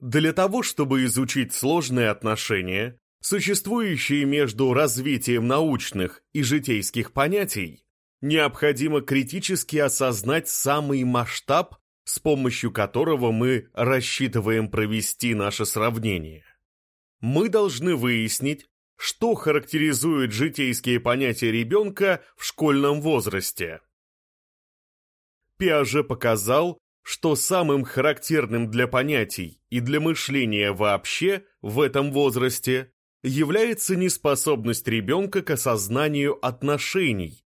Для того, чтобы изучить сложные отношения, существующие между развитием научных и житейских понятий, необходимо критически осознать самый масштаб, с помощью которого мы рассчитываем провести наше сравнение. Мы должны выяснить, что характеризует житейские понятия ребенка в школьном возрасте. Пиаже показал, что самым характерным для понятий и для мышления вообще в этом возрасте является неспособность ребенка к осознанию отношений,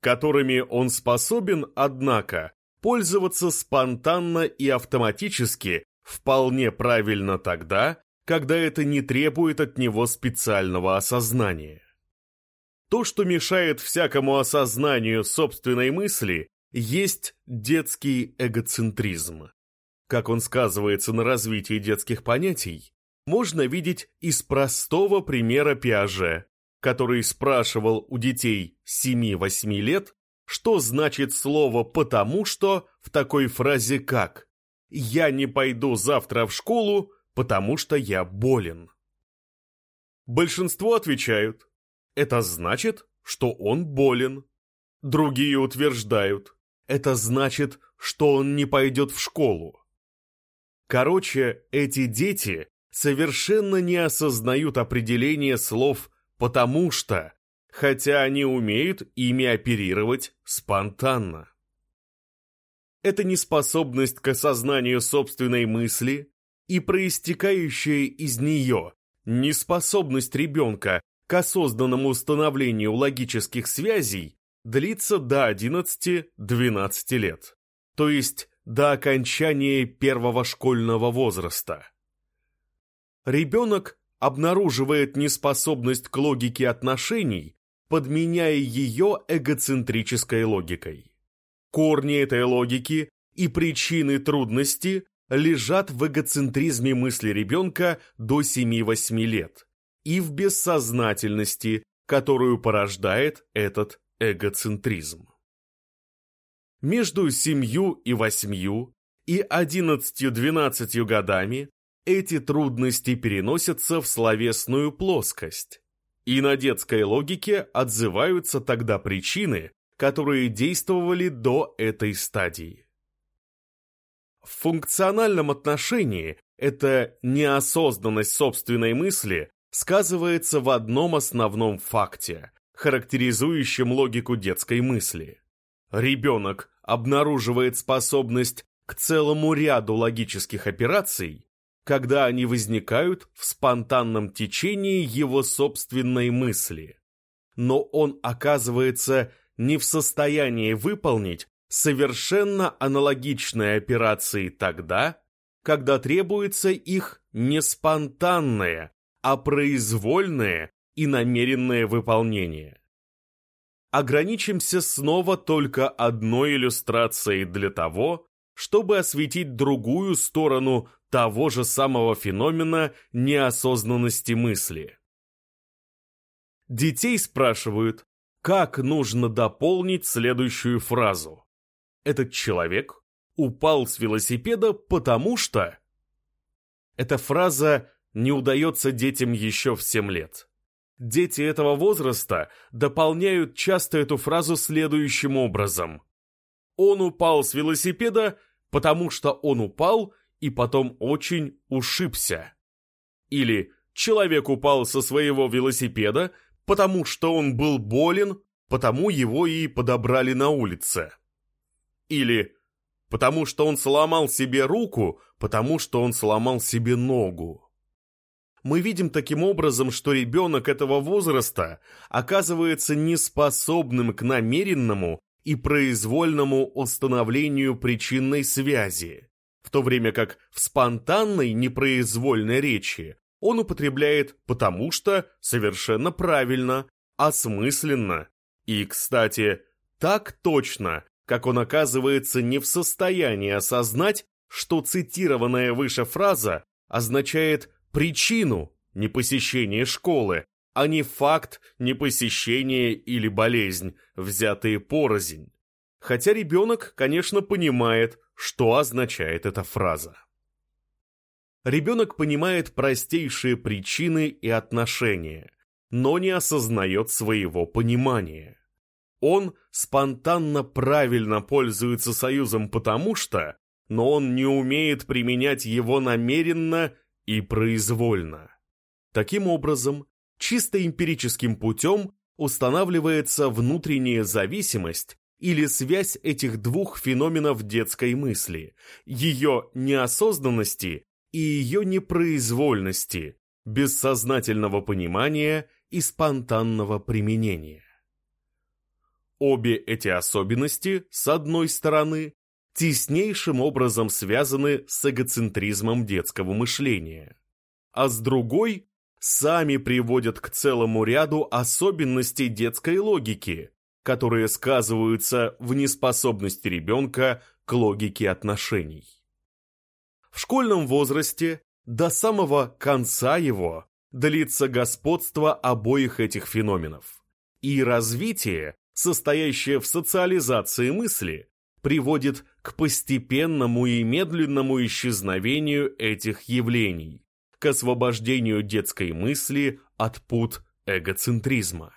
которыми он способен, однако, пользоваться спонтанно и автоматически вполне правильно тогда, когда это не требует от него специального осознания. То, что мешает всякому осознанию собственной мысли, есть детский эгоцентризм. Как он сказывается на развитии детских понятий, можно видеть из простого примера Пиаже, который спрашивал у детей 7-8 лет, что значит слово «потому что» в такой фразе как «Я не пойду завтра в школу, потому что я болен». Большинство отвечают «Это значит, что он болен». Другие утверждают «Это значит, что он не пойдет в школу». Короче, эти дети совершенно не осознают определение слов «потому что», хотя они умеют ими оперировать спонтанно. Это неспособность к осознанию собственной мысли и проистекающая из нее неспособность ребенка к осознанному установлению логических связей длится до 11-12 лет, то есть до окончания первого школьного возраста. Ребенок обнаруживает неспособность к логике отношений, подменяя ее эгоцентрической логикой. Корни этой логики и причины трудности лежат в эгоцентризме мысли ребенка до 7-8 лет и в бессознательности, которую порождает этот эгоцентризм. Между семью и восьмью и одиннадцатью-двенадцатью годами эти трудности переносятся в словесную плоскость. И на детской логике отзываются тогда причины, которые действовали до этой стадии. В функциональном отношении эта неосознанность собственной мысли сказывается в одном основном факте, характеризующем логику детской мысли. Ребенок обнаруживает способность к целому ряду логических операций, когда они возникают в спонтанном течении его собственной мысли. Но он оказывается не в состоянии выполнить совершенно аналогичные операции тогда, когда требуется их не спонтанное, а произвольное и намеренное выполнение. Ограничимся снова только одной иллюстрацией для того, чтобы осветить другую сторону того же самого феномена неосознанности мысли. Детей спрашивают, как нужно дополнить следующую фразу. Этот человек упал с велосипеда потому что... Эта фраза не удается детям еще в 7 лет. Дети этого возраста дополняют часто эту фразу следующим образом. Он упал с велосипеда, потому что он упал и потом очень ушибся. Или человек упал со своего велосипеда, потому что он был болен, потому его и подобрали на улице. Или потому что он сломал себе руку, потому что он сломал себе ногу. Мы видим таким образом, что ребенок этого возраста оказывается неспособным к намеренному и произвольному установлению причинной связи, в то время как в спонтанной непроизвольной речи он употребляет «потому что» совершенно правильно, осмысленно и, кстати, так точно, как он оказывается не в состоянии осознать, что цитированная выше фраза означает причину непосещения школы, а не факт непосещения или болезнь, взятые порознь. Хотя ребенок, конечно, понимает, что означает эта фраза. Ребенок понимает простейшие причины и отношения, но не осознает своего понимания. Он спонтанно правильно пользуется союзом потому что, но он не умеет применять его намеренно и произвольно. Таким образом, чисто эмпирическим путем устанавливается внутренняя зависимость или связь этих двух феноменов детской мысли, ее неосознанности и ее непроизвольности, бессознательного понимания и спонтанного применения. Обе эти особенности, с одной стороны, теснейшим образом связаны с эгоцентризмом детского мышления, а с другой сами приводят к целому ряду особенностей детской логики, которые сказываются в неспособности ребенка к логике отношений. В школьном возрасте до самого конца его длится господство обоих этих феноменов, и развитие состоящее в социализации мысли, приводит к постепенному и медленному исчезновению этих явлений, к освобождению детской мысли от пут эгоцентризма.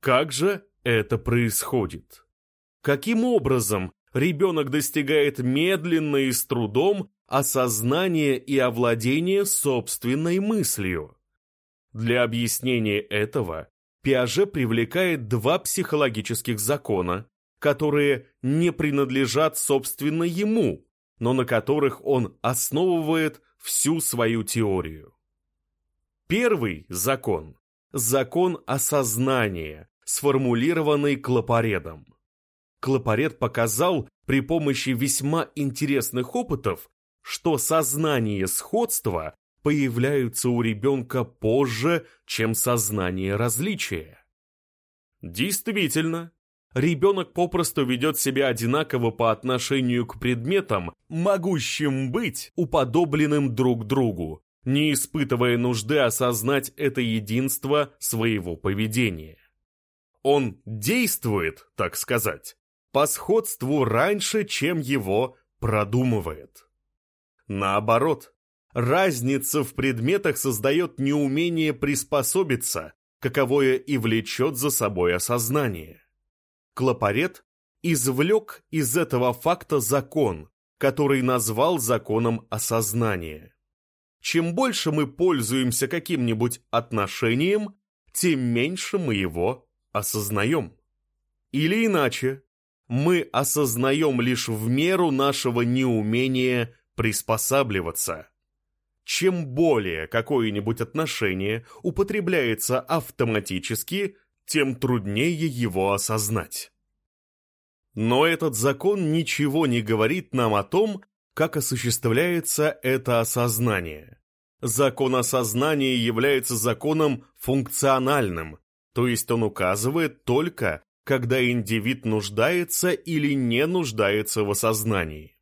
Как же это происходит? Каким образом ребенок достигает медленно и с трудом осознания и овладения собственной мыслью? Для объяснения этого Пиаже привлекает два психологических закона, которые не принадлежат собственно ему, но на которых он основывает всю свою теорию. Первый закон – закон осознания, сформулированный Клопаредом. Клопаред показал при помощи весьма интересных опытов, что сознание сходства появляются у ребенка позже, чем сознание различия. Действительно, ребенок попросту ведет себя одинаково по отношению к предметам, могущим быть уподобленным друг другу, не испытывая нужды осознать это единство своего поведения. Он действует, так сказать, по сходству раньше, чем его продумывает. Наоборот, Разница в предметах создает неумение приспособиться, каковое и влечет за собой осознание. Клопарет извлек из этого факта закон, который назвал законом осознания. Чем больше мы пользуемся каким-нибудь отношением, тем меньше мы его осознаем. Или иначе, мы осознаем лишь в меру нашего неумения приспосабливаться. Чем более какое-нибудь отношение употребляется автоматически, тем труднее его осознать. Но этот закон ничего не говорит нам о том, как осуществляется это осознание. Закон осознания является законом функциональным, то есть он указывает только, когда индивид нуждается или не нуждается в осознании.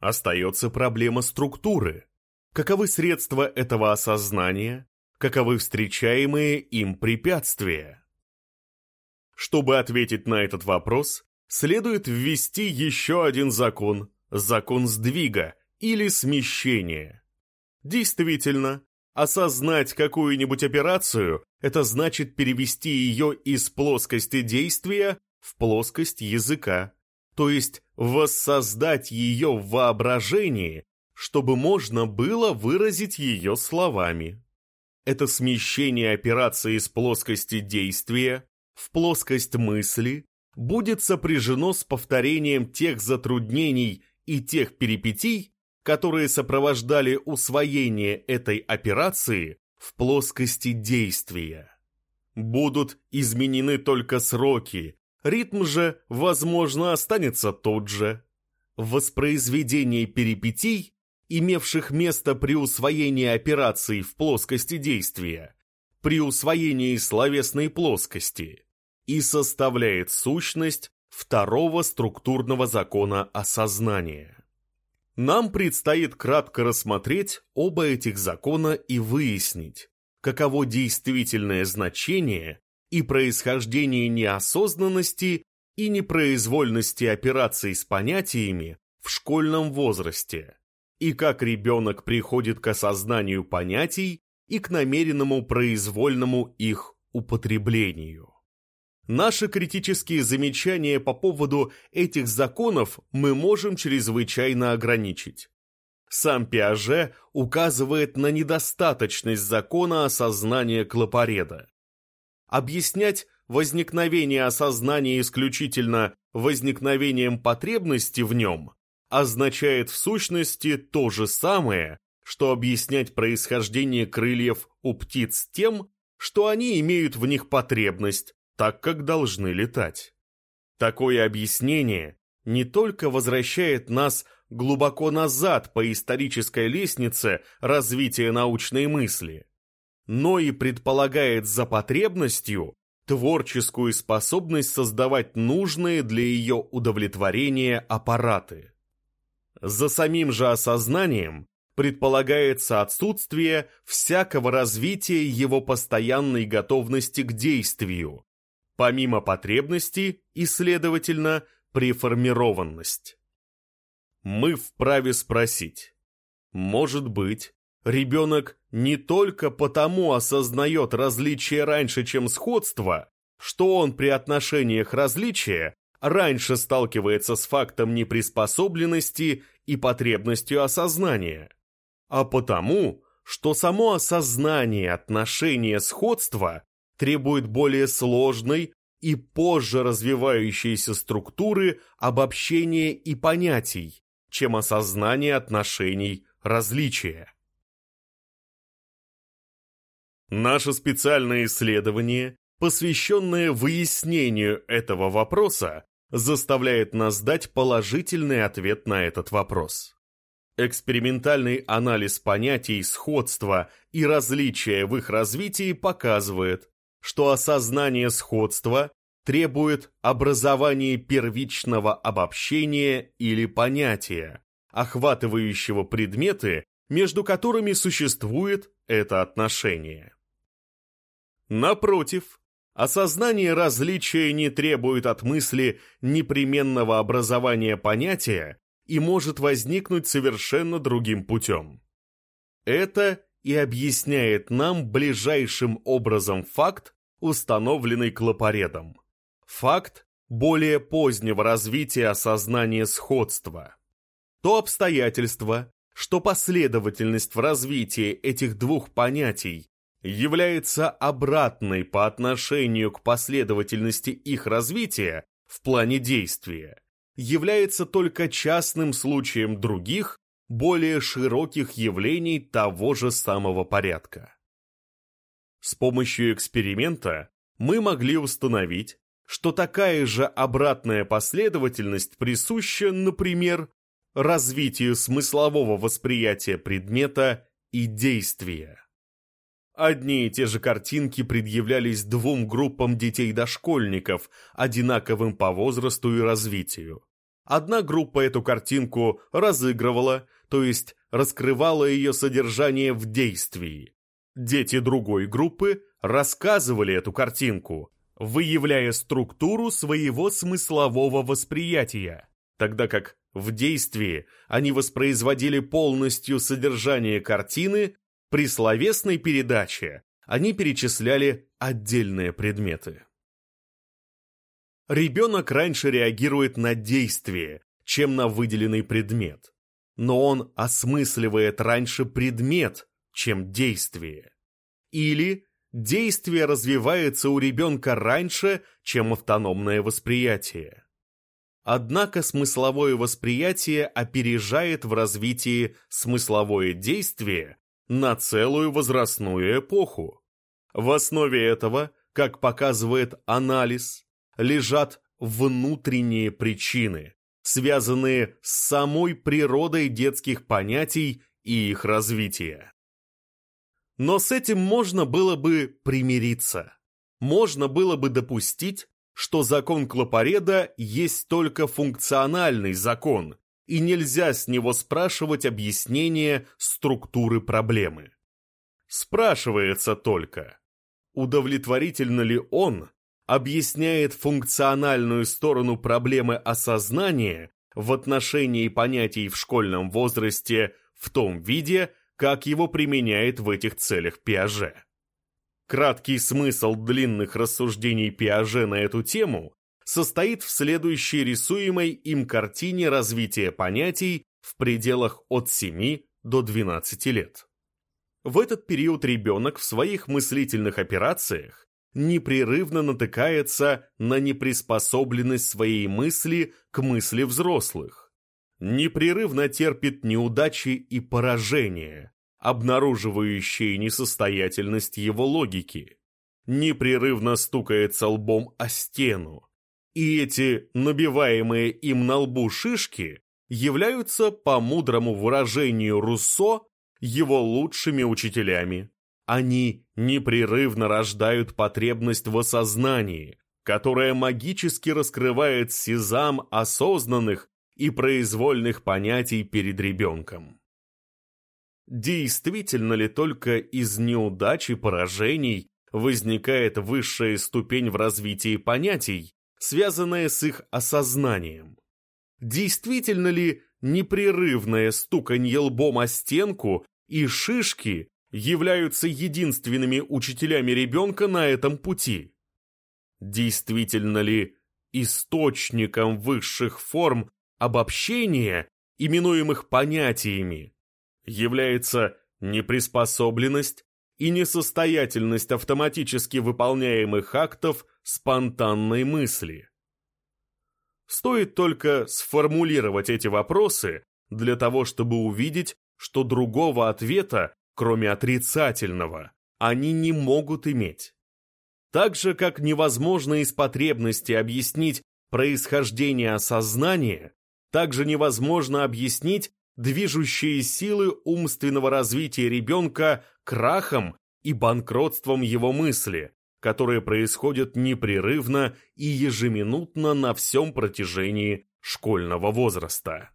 Остается проблема структуры – каковы средства этого осознания, каковы встречаемые им препятствия. Чтобы ответить на этот вопрос, следует ввести еще один закон – закон сдвига или смещения. Действительно, осознать какую-нибудь операцию – это значит перевести ее из плоскости действия в плоскость языка, то есть воссоздать ее в воображении чтобы можно было выразить ее словами. Это смещение операции из плоскости действия в плоскость мысли будет сопряжено с повторением тех затруднений и тех перипетий, которые сопровождали усвоение этой операции в плоскости действия. Будут изменены только сроки, ритм же, возможно, останется тот же. Воспроизведение перипетий имевших место при усвоении операций в плоскости действия, при усвоении словесной плоскости, и составляет сущность второго структурного закона осознания. Нам предстоит кратко рассмотреть оба этих закона и выяснить, каково действительное значение и происхождение неосознанности и непроизвольности операций с понятиями в школьном возрасте и как ребенок приходит к осознанию понятий и к намеренному произвольному их употреблению. Наши критические замечания по поводу этих законов мы можем чрезвычайно ограничить. Сам Пиаже указывает на недостаточность закона осознания клопореда. Объяснять возникновение осознания исключительно возникновением потребности в нем означает в сущности то же самое, что объяснять происхождение крыльев у птиц тем, что они имеют в них потребность, так как должны летать. Такое объяснение не только возвращает нас глубоко назад по исторической лестнице развития научной мысли, но и предполагает за потребностью творческую способность создавать нужные для ее удовлетворения аппараты. За самим же осознанием предполагается отсутствие всякого развития его постоянной готовности к действию, помимо потребности и, следовательно, преформированность. Мы вправе спросить, может быть, ребенок не только потому осознает различие раньше, чем сходство, что он при отношениях различия раньше сталкивается с фактом неприспособленности и потребностью осознания, а потому, что само осознание отношения сходства требует более сложной и позже развивающейся структуры обобщения и понятий, чем осознание отношений различия. Наше специальное исследование, посвященное выяснению этого вопроса, заставляет нас дать положительный ответ на этот вопрос. Экспериментальный анализ понятий сходства и различия в их развитии показывает, что осознание сходства требует образования первичного обобщения или понятия, охватывающего предметы, между которыми существует это отношение. Напротив, осознание различия не требует от мысли непременного образования понятия и может возникнуть совершенно другим путем. Это и объясняет нам ближайшим образом факт, установленный клопоредом. Факт более позднего развития осознания сходства. То обстоятельство, что последовательность в развитии этих двух понятий является обратной по отношению к последовательности их развития в плане действия, является только частным случаем других, более широких явлений того же самого порядка. С помощью эксперимента мы могли установить, что такая же обратная последовательность присуща, например, развитию смыслового восприятия предмета и действия. Одни и те же картинки предъявлялись двум группам детей-дошкольников, одинаковым по возрасту и развитию. Одна группа эту картинку разыгрывала, то есть раскрывала ее содержание в действии. Дети другой группы рассказывали эту картинку, выявляя структуру своего смыслового восприятия, тогда как в действии они воспроизводили полностью содержание картины, при словесной передаче они перечисляли отдельные предметы. Ребенок раньше реагирует на действие, чем на выделенный предмет, но он осмысливает раньше предмет, чем действие. Или действие развивается у ребенка раньше, чем автономное восприятие. Однако смысловое восприятие опережает в развитии смысловое действие на целую возрастную эпоху. В основе этого, как показывает анализ, лежат внутренние причины, связанные с самой природой детских понятий и их развития. Но с этим можно было бы примириться. Можно было бы допустить, что закон Клопареда есть только функциональный закон, и нельзя с него спрашивать объяснение структуры проблемы. Спрашивается только, удовлетворительно ли он объясняет функциональную сторону проблемы осознания в отношении понятий в школьном возрасте в том виде, как его применяет в этих целях Пиаже. Краткий смысл длинных рассуждений Пиаже на эту тему состоит в следующей рисуемой им картине развития понятий в пределах от 7 до 12 лет. В этот период ребенок в своих мыслительных операциях непрерывно натыкается на неприспособленность своей мысли к мысли взрослых, непрерывно терпит неудачи и поражения, обнаруживающие несостоятельность его логики, непрерывно стукается лбом о стену, и эти набиваемые им на лбу шишки являются, по мудрому выражению Руссо, его лучшими учителями. Они непрерывно рождают потребность в осознании, которая магически раскрывает сезам осознанных и произвольных понятий перед ребенком. Действительно ли только из неудач и поражений возникает высшая ступень в развитии понятий, связанная с их осознанием? Действительно ли непрерывное стуканье лбом о стенку и шишки являются единственными учителями ребенка на этом пути? Действительно ли источником высших форм обобщения, именуемых понятиями, является неприспособленность и несостоятельность автоматически выполняемых актов спонтанной мысли? Стоит только сформулировать эти вопросы для того, чтобы увидеть, что другого ответа, кроме отрицательного, они не могут иметь. Так же, как невозможно из потребности объяснить происхождение осознания, также невозможно объяснить движущие силы умственного развития ребенка крахом и банкротством его мысли, которые происходят непрерывно и ежеминутно на всем протяжении школьного возраста.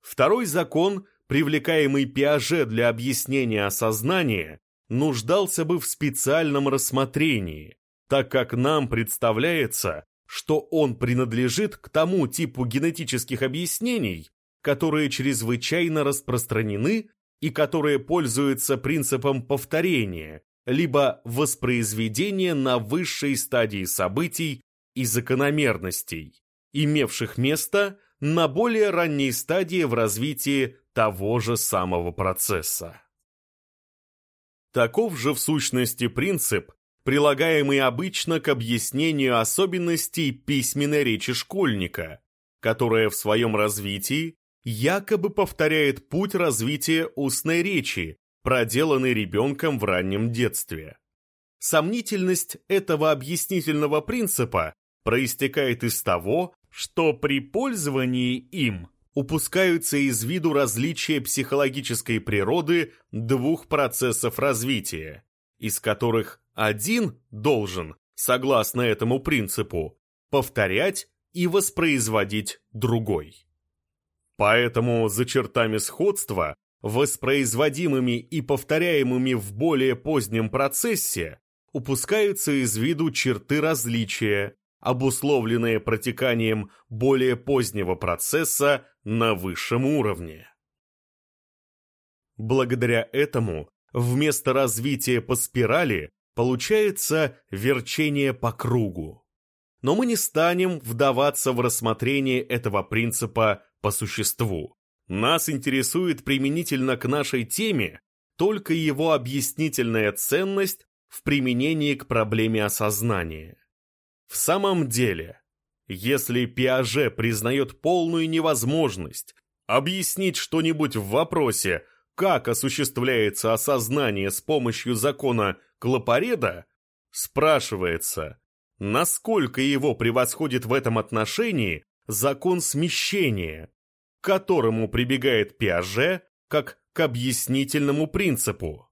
Второй закон, привлекаемый Пиаже для объяснения осознания, нуждался бы в специальном рассмотрении, так как нам представляется, что он принадлежит к тому типу генетических объяснений, которые чрезвычайно распространены и которые пользуются принципом повторения, либо воспроизведение на высшей стадии событий и закономерностей, имевших место на более ранней стадии в развитии того же самого процесса. Таков же в сущности принцип, прилагаемый обычно к объяснению особенностей письменной речи школьника, которая в своем развитии якобы повторяет путь развития устной речи, проделанный ребенком в раннем детстве. Сомнительность этого объяснительного принципа проистекает из того, что при пользовании им упускаются из виду различия психологической природы двух процессов развития, из которых один должен, согласно этому принципу, повторять и воспроизводить другой. Поэтому за чертами сходства воспроизводимыми и повторяемыми в более позднем процессе, упускаются из виду черты различия, обусловленные протеканием более позднего процесса на высшем уровне. Благодаря этому вместо развития по спирали получается верчение по кругу. Но мы не станем вдаваться в рассмотрение этого принципа по существу. Нас интересует применительно к нашей теме только его объяснительная ценность в применении к проблеме осознания. В самом деле, если Пиаже признает полную невозможность объяснить что-нибудь в вопросе, как осуществляется осознание с помощью закона Клопареда, спрашивается, насколько его превосходит в этом отношении закон смещения, которому прибегает Пиаже как к объяснительному принципу.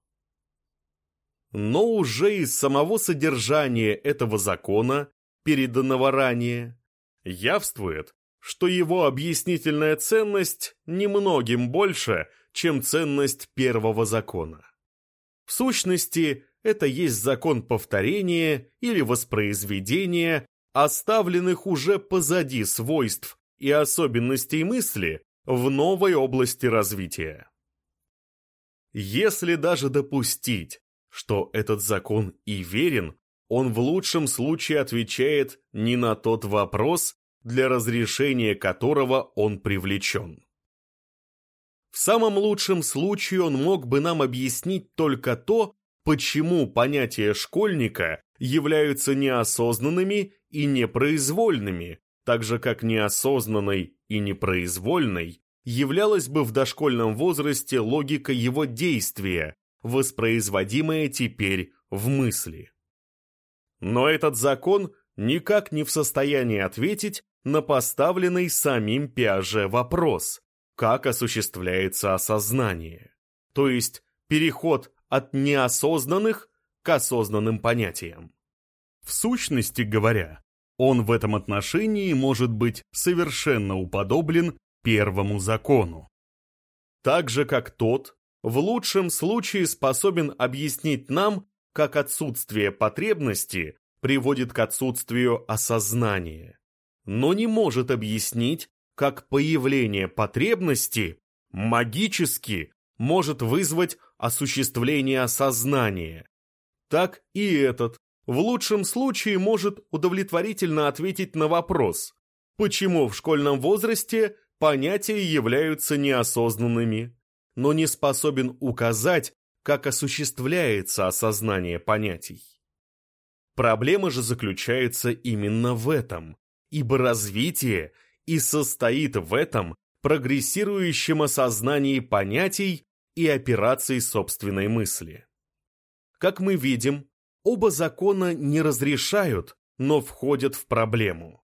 Но уже из самого содержания этого закона, переданного ранее, явствует, что его объяснительная ценность немногим больше, чем ценность первого закона. В сущности, это есть закон повторения или воспроизведения оставленных уже позади свойств и особенностей мысли в новой области развития. Если даже допустить, что этот закон и верен, он в лучшем случае отвечает не на тот вопрос, для разрешения которого он привлечен. В самом лучшем случае он мог бы нам объяснить только то, почему понятия школьника являются неосознанными и непроизвольными, так же как неосознанной и непроизвольной являлась бы в дошкольном возрасте логика его действия, воспроизводимая теперь в мысли. Но этот закон никак не в состоянии ответить на поставленный самим Пиаже вопрос, как осуществляется осознание, то есть переход от неосознанных к осознанным понятиям. В сущности говоря, он в этом отношении может быть совершенно уподоблен первому закону. Так же, как тот, в лучшем случае способен объяснить нам, как отсутствие потребности приводит к отсутствию осознания, но не может объяснить, как появление потребности магически может вызвать осуществление осознания. Так и этот в лучшем случае может удовлетворительно ответить на вопрос, почему в школьном возрасте понятия являются неосознанными, но не способен указать, как осуществляется осознание понятий. Проблема же заключается именно в этом, ибо развитие и состоит в этом прогрессирующем осознании понятий и операций собственной мысли. Как мы видим, оба закона не разрешают, но входят в проблему.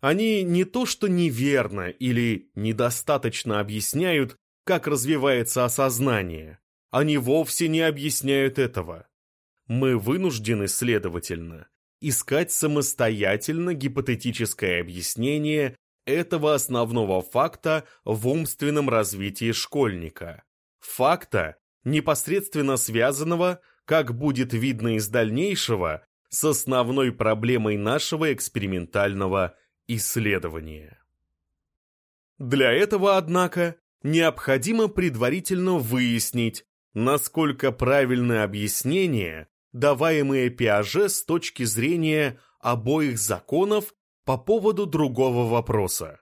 Они не то что неверно или недостаточно объясняют, как развивается осознание, они вовсе не объясняют этого. Мы вынуждены, следовательно, искать самостоятельно гипотетическое объяснение этого основного факта в умственном развитии школьника. Факта, непосредственно связанного как будет видно из дальнейшего, с основной проблемой нашего экспериментального исследования. Для этого, однако, необходимо предварительно выяснить, насколько правильны объяснения, даваемые Пиаже с точки зрения обоих законов по поводу другого вопроса.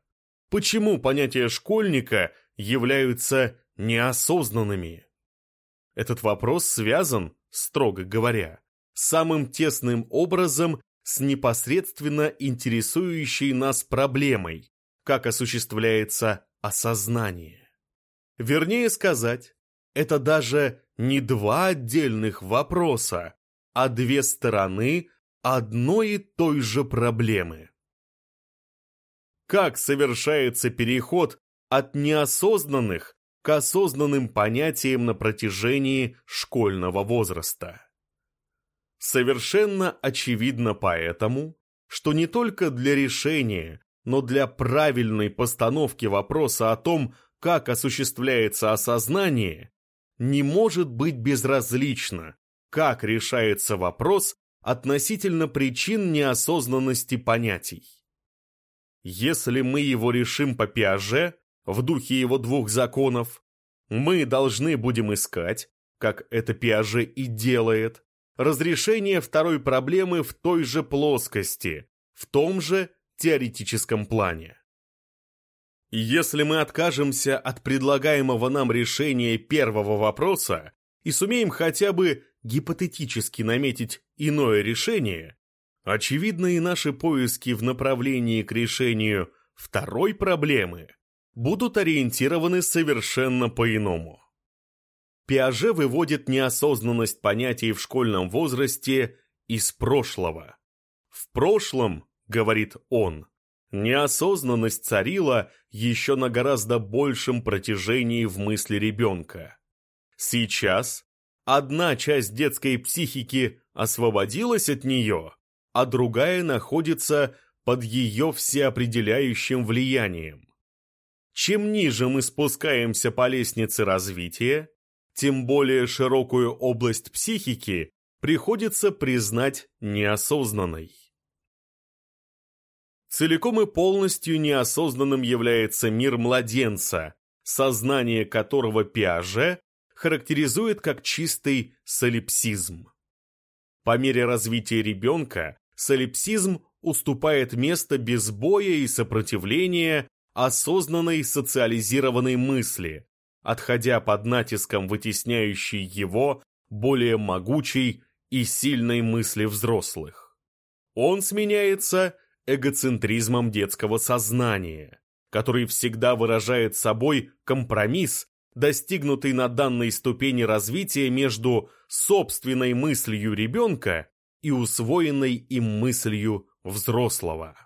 Почему понятия школьника являются неосознанными? Этот вопрос связан строго говоря, самым тесным образом с непосредственно интересующей нас проблемой, как осуществляется осознание. Вернее сказать, это даже не два отдельных вопроса, а две стороны одной и той же проблемы. Как совершается переход от неосознанных к осознанным понятиям на протяжении школьного возраста. Совершенно очевидно поэтому, что не только для решения, но для правильной постановки вопроса о том, как осуществляется осознание, не может быть безразлично, как решается вопрос относительно причин неосознанности понятий. Если мы его решим по Пиаже, в духе его двух законов, мы должны будем искать, как это Пиаже и делает, разрешение второй проблемы в той же плоскости, в том же теоретическом плане. Если мы откажемся от предлагаемого нам решения первого вопроса и сумеем хотя бы гипотетически наметить иное решение, очевидно и наши поиски в направлении к решению второй проблемы – будут ориентированы совершенно по-иному. Пиаже выводит неосознанность понятий в школьном возрасте из прошлого. В прошлом, говорит он, неосознанность царила еще на гораздо большем протяжении в мысли ребенка. Сейчас одна часть детской психики освободилась от нее, а другая находится под ее всеопределяющим влиянием. Чем ниже мы спускаемся по лестнице развития, тем более широкую область психики приходится признать неосознанной. Целиком и полностью неосознанным является мир младенца, сознание которого Пиаже характеризует как чистый солипсизм. По мере развития ребенка солипсизм уступает место без боя и сопротивления осознанной социализированной мысли, отходя под натиском вытесняющей его более могучей и сильной мысли взрослых. Он сменяется эгоцентризмом детского сознания, который всегда выражает собой компромисс, достигнутый на данной ступени развития между собственной мыслью ребенка и усвоенной им мыслью взрослого.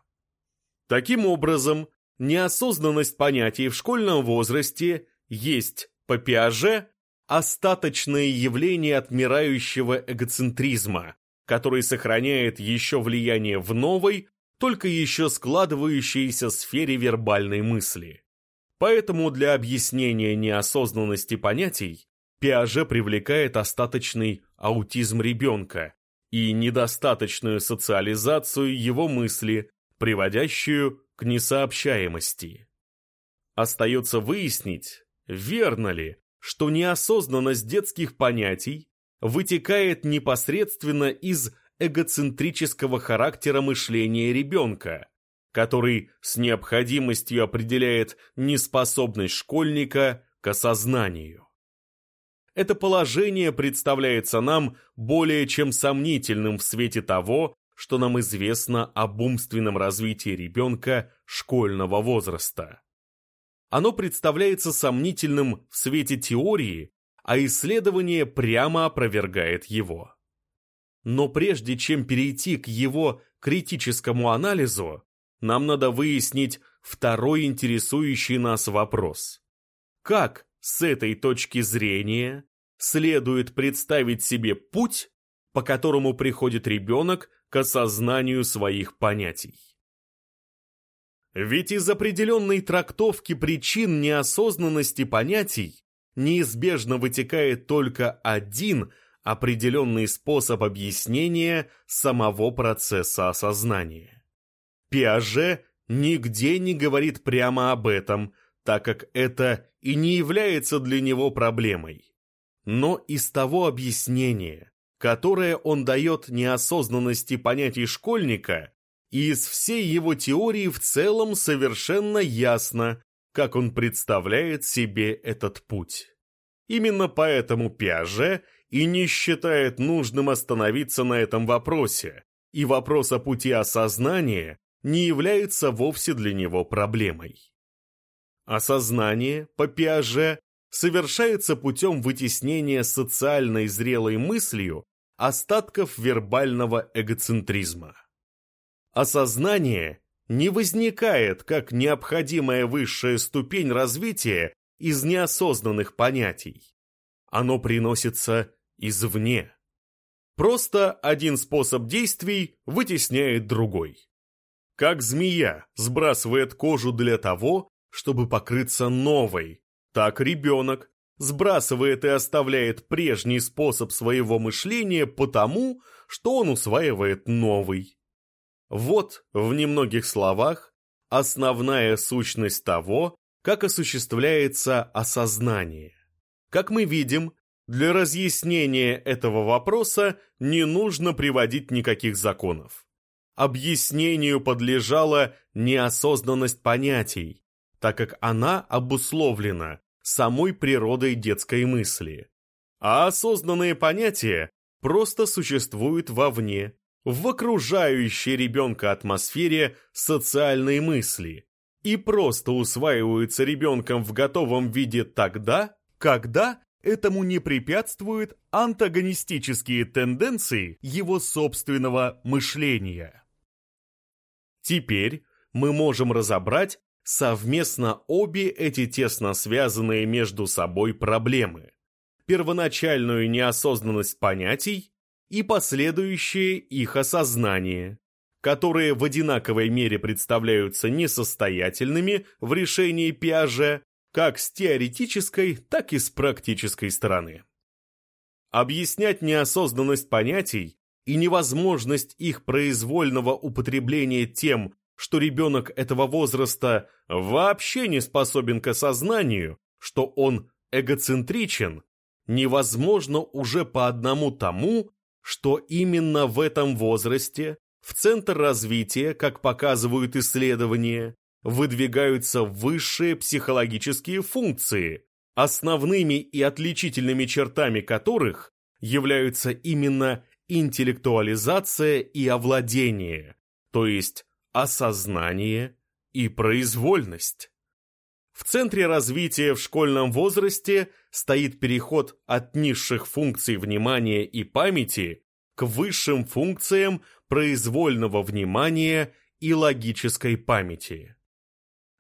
Таким образом, неосознанность понятий в школьном возрасте есть, по Пиаже, остаточное явление отмирающего эгоцентризма, который сохраняет еще влияние в новой, только еще складывающейся сфере вербальной мысли. Поэтому для объяснения неосознанности понятий Пиаже привлекает остаточный аутизм ребенка и недостаточную социализацию его мысли, приводящую к несообщаемости. Остается выяснить, верно ли, что неосознанность детских понятий вытекает непосредственно из эгоцентрического характера мышления ребенка, который с необходимостью определяет неспособность школьника к осознанию. Это положение представляется нам более чем сомнительным в свете того, что нам известно об умственном развитии ребенка школьного возраста. Оно представляется сомнительным в свете теории, а исследование прямо опровергает его. Но прежде чем перейти к его критическому анализу, нам надо выяснить второй интересующий нас вопрос. Как с этой точки зрения следует представить себе путь, по которому приходит ребенок к осознанию своих понятий? Ведь из определенной трактовки причин неосознанности понятий неизбежно вытекает только один – определенный способ объяснения самого процесса осознания. Пиаже нигде не говорит прямо об этом, так как это и не является для него проблемой. Но из того объяснения, которое он дает неосознанности понятий школьника, и из всей его теории в целом совершенно ясно, как он представляет себе этот путь. Именно поэтому Пиаже – и не считает нужным остановиться на этом вопросе, и вопрос о пути осознания не является вовсе для него проблемой. Осознание, по Пиаже, совершается путем вытеснения социальной зрелой мыслью остатков вербального эгоцентризма. Осознание не возникает как необходимая высшая ступень развития из неосознанных понятий. Оно приносится извне. Просто один способ действий вытесняет другой. Как змея сбрасывает кожу для того, чтобы покрыться новой, так ребенок сбрасывает и оставляет прежний способ своего мышления потому, что он усваивает новый. Вот, в немногих словах, основная сущность того, как осуществляется осознание. Как мы видим, для разъяснения этого вопроса не нужно приводить никаких законов. Объяснению подлежала неосознанность понятий, так как она обусловлена самой природой детской мысли. А осознанные понятия просто существуют вовне, в окружающей ребенка атмосфере социальной мысли и просто усваиваются ребенком в готовом виде тогда, когда этому не препятствуют антагонистические тенденции его собственного мышления. Теперь мы можем разобрать совместно обе эти тесно связанные между собой проблемы. Первоначальную неосознанность понятий и последующее их осознание, которые в одинаковой мере представляются несостоятельными в решении Пиаже, как с теоретической, так и с практической стороны. Объяснять неосознанность понятий и невозможность их произвольного употребления тем, что ребенок этого возраста вообще не способен к осознанию, что он эгоцентричен, невозможно уже по одному тому, что именно в этом возрасте в центр развития, как показывают исследования, выдвигаются высшие психологические функции, основными и отличительными чертами которых являются именно интеллектуализация и овладение, то есть осознание и произвольность. В центре развития в школьном возрасте стоит переход от низших функций внимания и памяти к высшим функциям произвольного внимания и логической памяти.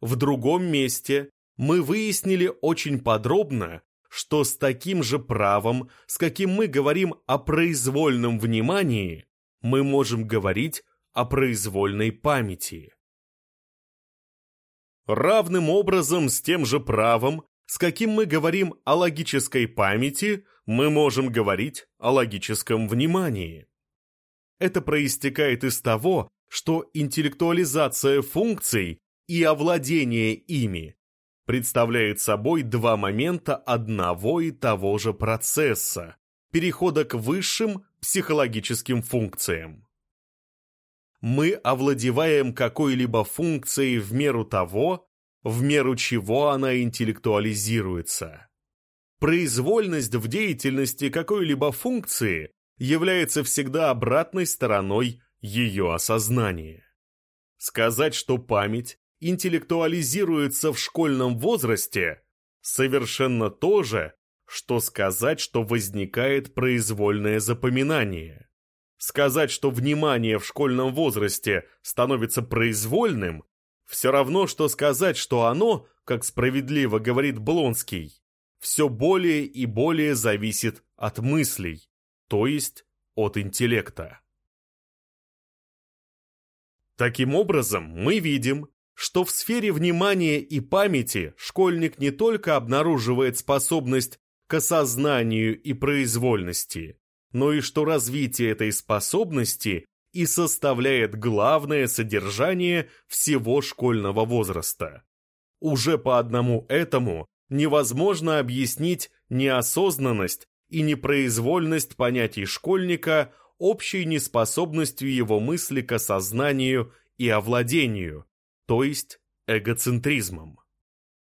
В другом месте мы выяснили очень подробно, что с таким же правом, с каким мы говорим о произвольном внимании, мы можем говорить о произвольной памяти. Равным образом с тем же правом, с каким мы говорим о логической памяти, мы можем говорить о логическом внимании. Это проистекает из того, что интеллектуализация функций и овладение ими представляет собой два момента одного и того же процесса, перехода к высшим психологическим функциям. Мы овладеваем какой-либо функцией в меру того, в меру чего она интеллектуализируется. Произвольность в деятельности какой-либо функции является всегда обратной стороной ее осознания. Сказать, что память интеллектуализируется в школьном возрасте, совершенно то же, что сказать, что возникает произвольное запоминание. Сказать, что внимание в школьном возрасте становится произвольным, все равно, что сказать, что оно, как справедливо говорит Блонский, все более и более зависит от мыслей, то есть от интеллекта. Таким образом, мы видим, что в сфере внимания и памяти школьник не только обнаруживает способность к осознанию и произвольности, но и что развитие этой способности и составляет главное содержание всего школьного возраста. Уже по одному этому невозможно объяснить неосознанность и непроизвольность понятий школьника общей неспособностью его мысли к осознанию и овладению, то есть эгоцентризмом.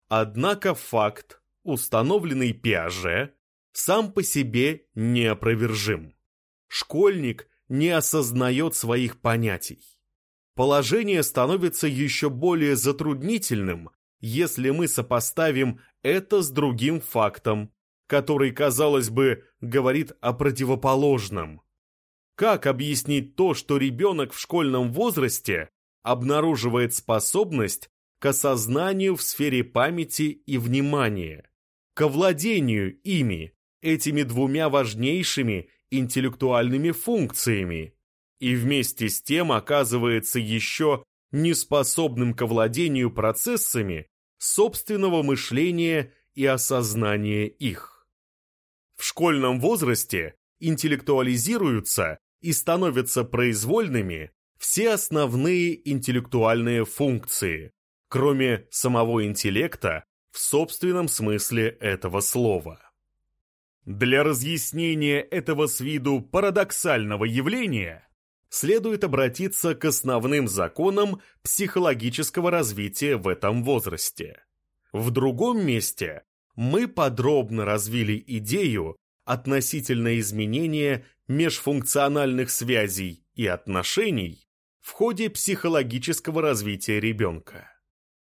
Однако факт, установленный Пиаже, сам по себе неопровержим. Школьник не осознает своих понятий. Положение становится еще более затруднительным, если мы сопоставим это с другим фактом, который, казалось бы, говорит о противоположном. Как объяснить то, что ребенок в школьном возрасте обнаруживает способность к осознанию в сфере памяти и внимания, к овладению ими, этими двумя важнейшими интеллектуальными функциями, и вместе с тем оказывается еще неспособным к овладению процессами собственного мышления и осознания их. В школьном возрасте интеллектуализируются и становятся произвольными все основные интеллектуальные функции, кроме самого интеллекта в собственном смысле этого слова. Для разъяснения этого с виду парадоксального явления следует обратиться к основным законам психологического развития в этом возрасте. В другом месте мы подробно развили идею относительно изменения межфункциональных связей и отношений в ходе психологического развития ребенка.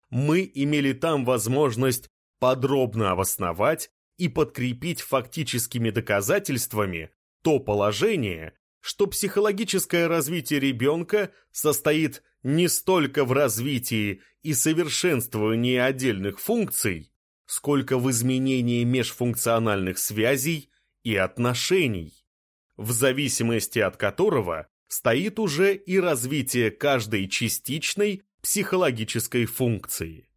Мы имели там возможность подробно обосновать и подкрепить фактическими доказательствами то положение, что психологическое развитие ребенка состоит не столько в развитии и совершенствовании отдельных функций, сколько в изменении межфункциональных связей и отношений, в зависимости от которого стоит уже и развитие каждой частичной психологической функции.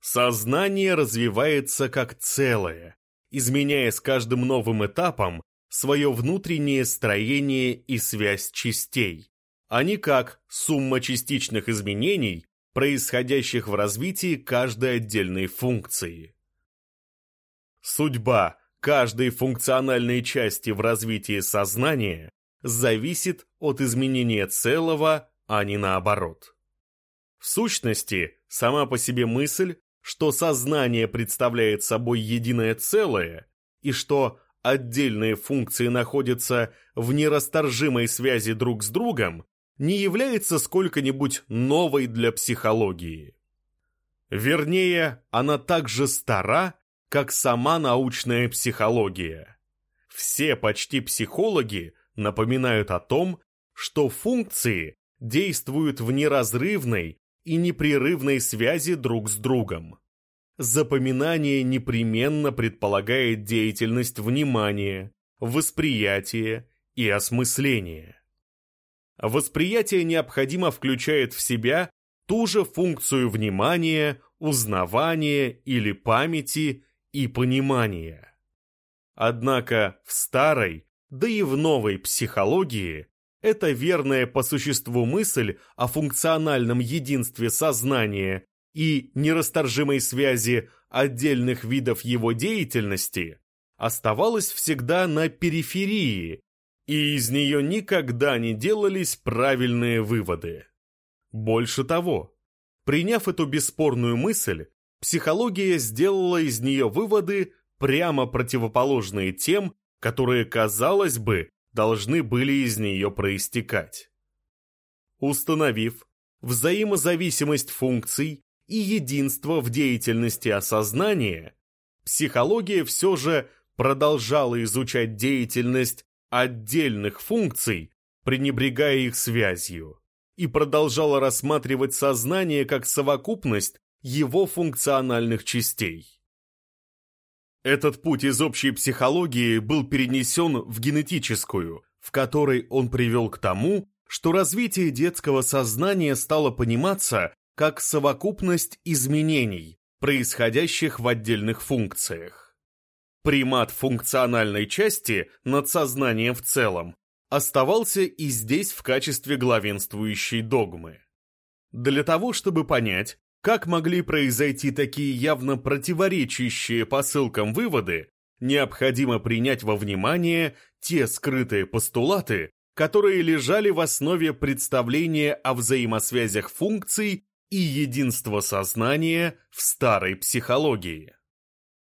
Сознание развивается как целое, изменяя с каждым новым этапом свое внутреннее строение и связь частей, а не как сумма частичных изменений, происходящих в развитии каждой отдельной функции. Судьба каждой функциональной части в развитии сознания зависит от изменения целого, а не наоборот. В сущности, сама по себе мысль, что сознание представляет собой единое целое, и что отдельные функции находятся в нерасторжимой связи друг с другом, не является сколько-нибудь новой для психологии. Вернее, она так же стара, как сама научная психология. Все почти психологи напоминают о том, что функции действуют в неразрывной и непрерывной связи друг с другом. Запоминание непременно предполагает деятельность внимания, восприятия и осмысления. Восприятие необходимо включает в себя ту же функцию внимания, узнавания или памяти и понимания. Однако в старой, да и в новой психологии эта верная по существу мысль о функциональном единстве сознания и нерасторжимой связи отдельных видов его деятельности оставалась всегда на периферии, и из нее никогда не делались правильные выводы. Больше того, приняв эту бесспорную мысль, психология сделала из нее выводы, прямо противоположные тем, которые, казалось бы, должны были из нее проистекать. Установив взаимозависимость функций и единство в деятельности осознания, психология все же продолжала изучать деятельность отдельных функций, пренебрегая их связью, и продолжала рассматривать сознание как совокупность его функциональных частей. Этот путь из общей психологии был перенесен в генетическую, в которой он привел к тому, что развитие детского сознания стало пониматься как совокупность изменений, происходящих в отдельных функциях. Примат функциональной части над сознанием в целом оставался и здесь в качестве главенствующей догмы. Для того, чтобы понять, как могли произойти такие явно противоречащие посылкам выводы, необходимо принять во внимание те скрытые постулаты, которые лежали в основе представления о взаимосвязях функций и единство сознания в старой психологии.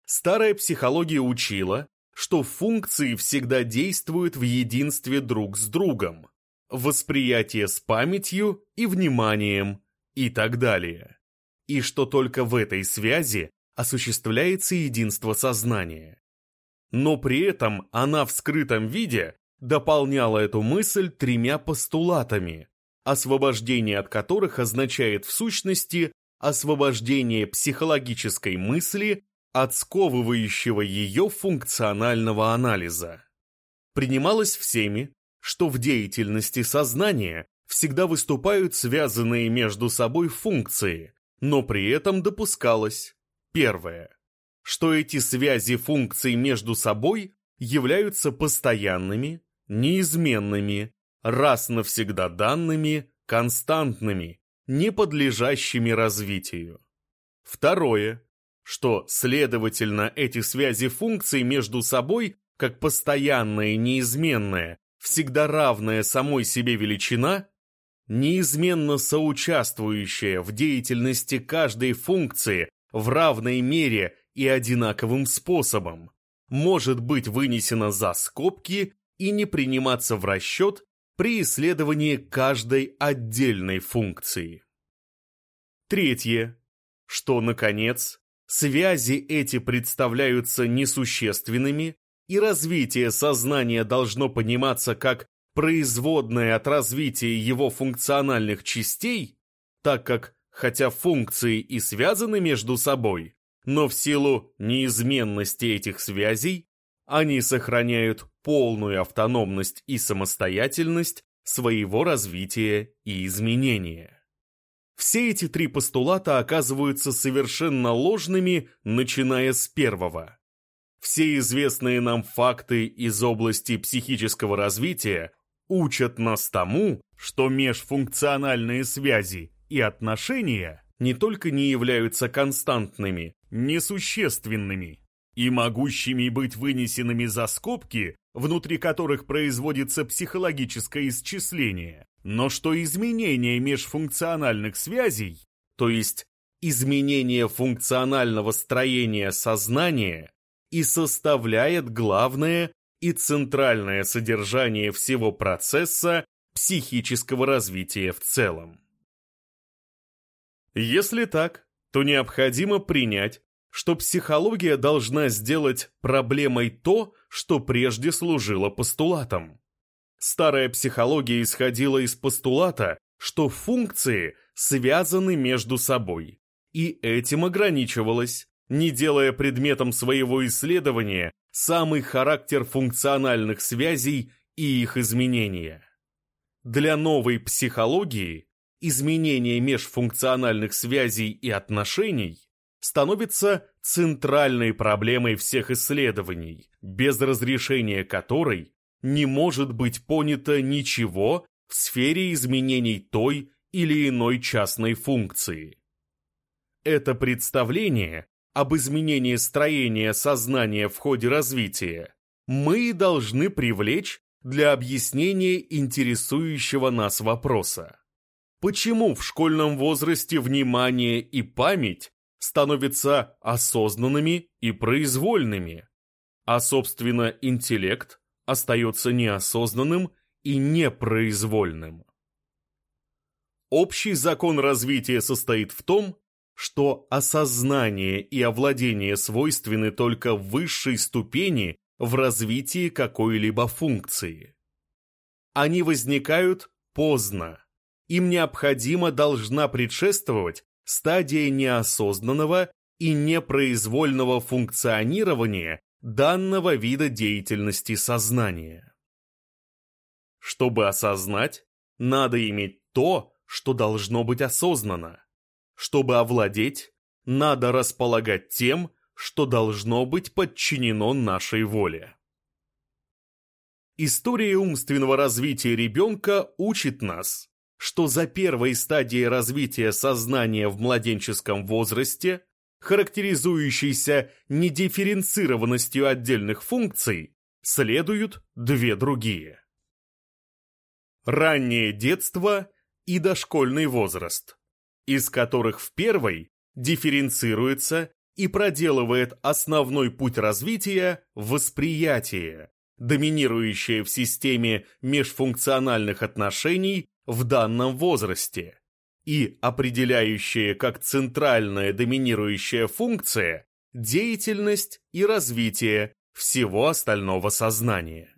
Старая психология учила, что функции всегда действуют в единстве друг с другом, восприятие с памятью и вниманием и так далее, и что только в этой связи осуществляется единство сознания. Но при этом она в скрытом виде дополняла эту мысль тремя постулатами, освобождение от которых означает в сущности освобождение психологической мысли от сковывающего ее функционального анализа. Принималось всеми, что в деятельности сознания всегда выступают связанные между собой функции, но при этом допускалось. Первое, что эти связи функций между собой являются постоянными, неизменными раз навсегда данными, константными, не подлежащими развитию. Второе, что, следовательно, эти связи функций между собой, как постоянная неизменная, всегда равная самой себе величина, неизменно соучаствующая в деятельности каждой функции в равной мере и одинаковым способом, может быть вынесена за скобки и не приниматься в расчет при исследовании каждой отдельной функции. Третье, что, наконец, связи эти представляются несущественными, и развитие сознания должно пониматься как производное от развития его функциональных частей, так как, хотя функции и связаны между собой, но в силу неизменности этих связей они сохраняют полную автономность и самостоятельность своего развития и изменения. Все эти три постулата оказываются совершенно ложными, начиная с первого. Все известные нам факты из области психического развития учат нас тому, что межфункциональные связи и отношения не только не являются константными, несущественными и могущими быть вынесенными за скобки, внутри которых производится психологическое исчисление, но что изменение межфункциональных связей, то есть изменение функционального строения сознания, и составляет главное и центральное содержание всего процесса психического развития в целом. Если так, то необходимо принять, что психология должна сделать проблемой то, что прежде служило постулатом. Старая психология исходила из постулата, что функции связаны между собой, и этим ограничивалась, не делая предметом своего исследования самый характер функциональных связей и их изменения. Для новой психологии изменение межфункциональных связей и отношений становится центральной проблемой всех исследований, без разрешения которой не может быть понято ничего в сфере изменений той или иной частной функции. Это представление об изменении строения сознания в ходе развития мы должны привлечь для объяснения интересующего нас вопроса. Почему в школьном возрасте внимание и память становятся осознанными и произвольными, а, собственно, интеллект остается неосознанным и непроизвольным? Общий закон развития состоит в том, что осознание и овладение свойственны только высшей ступени в развитии какой-либо функции. Они возникают поздно. Им необходимо должна предшествовать стадия неосознанного и непроизвольного функционирования данного вида деятельности сознания. Чтобы осознать, надо иметь то, что должно быть осознано. Чтобы овладеть, надо располагать тем, что должно быть подчинено нашей воле. История умственного развития ребенка учит нас, что за первой стадией развития сознания в младенческом возрасте, характеризующейся недифференцированностью отдельных функций, следуют две другие. Раннее детство и дошкольный возраст из которых в первой дифференцируется и проделывает основной путь развития восприятие, доминирующее в системе межфункциональных отношений в данном возрасте и определяющее как центральная доминирующая функция деятельность и развитие всего остального сознания.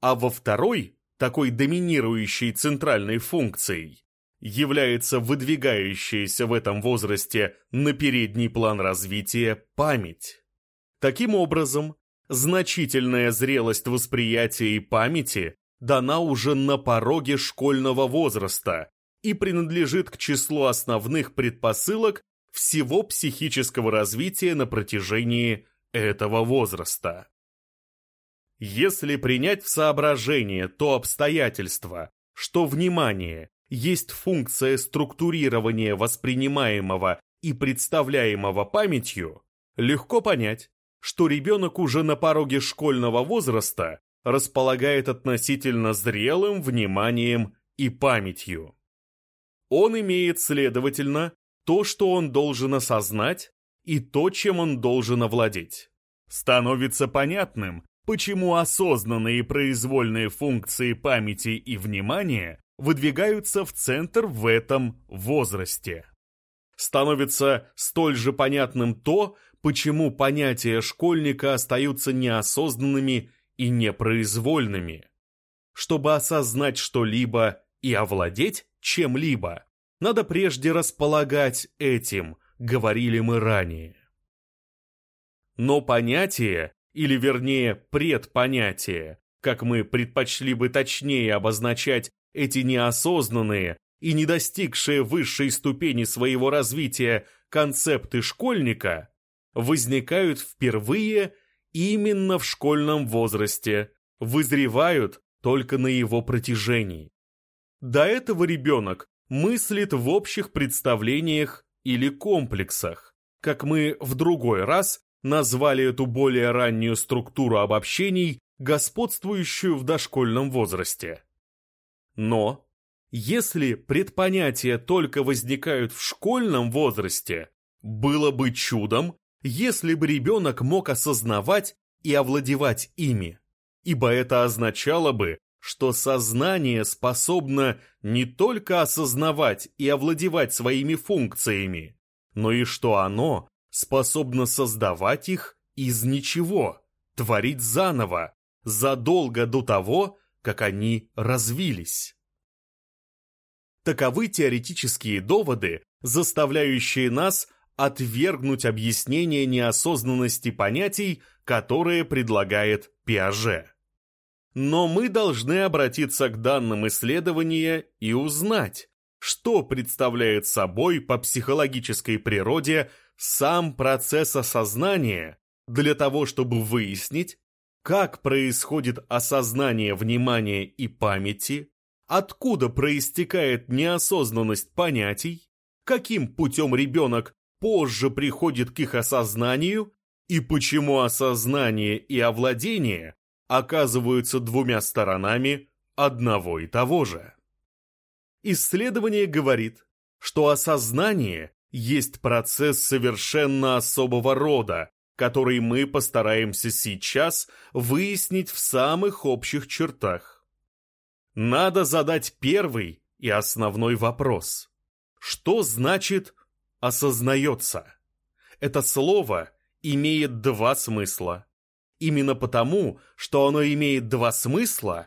А во второй, такой доминирующей центральной функцией, является выдвигающаяся в этом возрасте на передний план развития память. Таким образом, значительная зрелость восприятия и памяти дана уже на пороге школьного возраста и принадлежит к числу основных предпосылок всего психического развития на протяжении этого возраста. Если принять в соображение то обстоятельство, что внимание есть функция структурирования воспринимаемого и представляемого памятью, легко понять, что ребенок уже на пороге школьного возраста располагает относительно зрелым вниманием и памятью. Он имеет, следовательно, то, что он должен осознать, и то, чем он должен овладеть. Становится понятным, почему осознанные произвольные функции памяти и внимания выдвигаются в центр в этом возрасте. Становится столь же понятным то, почему понятия школьника остаются неосознанными и непроизвольными. Чтобы осознать что-либо и овладеть чем-либо, надо прежде располагать этим, говорили мы ранее. Но понятие, или вернее предпонятие, как мы предпочли бы точнее обозначать эти неосознанные и не достигшие высшей ступени своего развития концепты школьника возникают впервые именно в школьном возрасте, вызревают только на его протяжении. До этого ребенок мыслит в общих представлениях или комплексах, как мы в другой раз назвали эту более раннюю структуру обобщений, господствующую в дошкольном возрасте. Но, если предпонятия только возникают в школьном возрасте, было бы чудом, если бы ребенок мог осознавать и овладевать ими, ибо это означало бы, что сознание способно не только осознавать и овладевать своими функциями, но и что оно способно создавать их из ничего, творить заново, задолго до того, как они развились. Таковы теоретические доводы, заставляющие нас отвергнуть объяснение неосознанности понятий, которые предлагает Пиаже. Но мы должны обратиться к данным исследования и узнать, что представляет собой по психологической природе сам процесс осознания для того, чтобы выяснить, как происходит осознание внимания и памяти, откуда проистекает неосознанность понятий, каким путем ребенок позже приходит к их осознанию и почему осознание и овладение оказываются двумя сторонами одного и того же. Исследование говорит, что осознание есть процесс совершенно особого рода, который мы постараемся сейчас выяснить в самых общих чертах. Надо задать первый и основной вопрос. Что значит «осознается»? Это слово имеет два смысла. Именно потому, что оно имеет два смысла,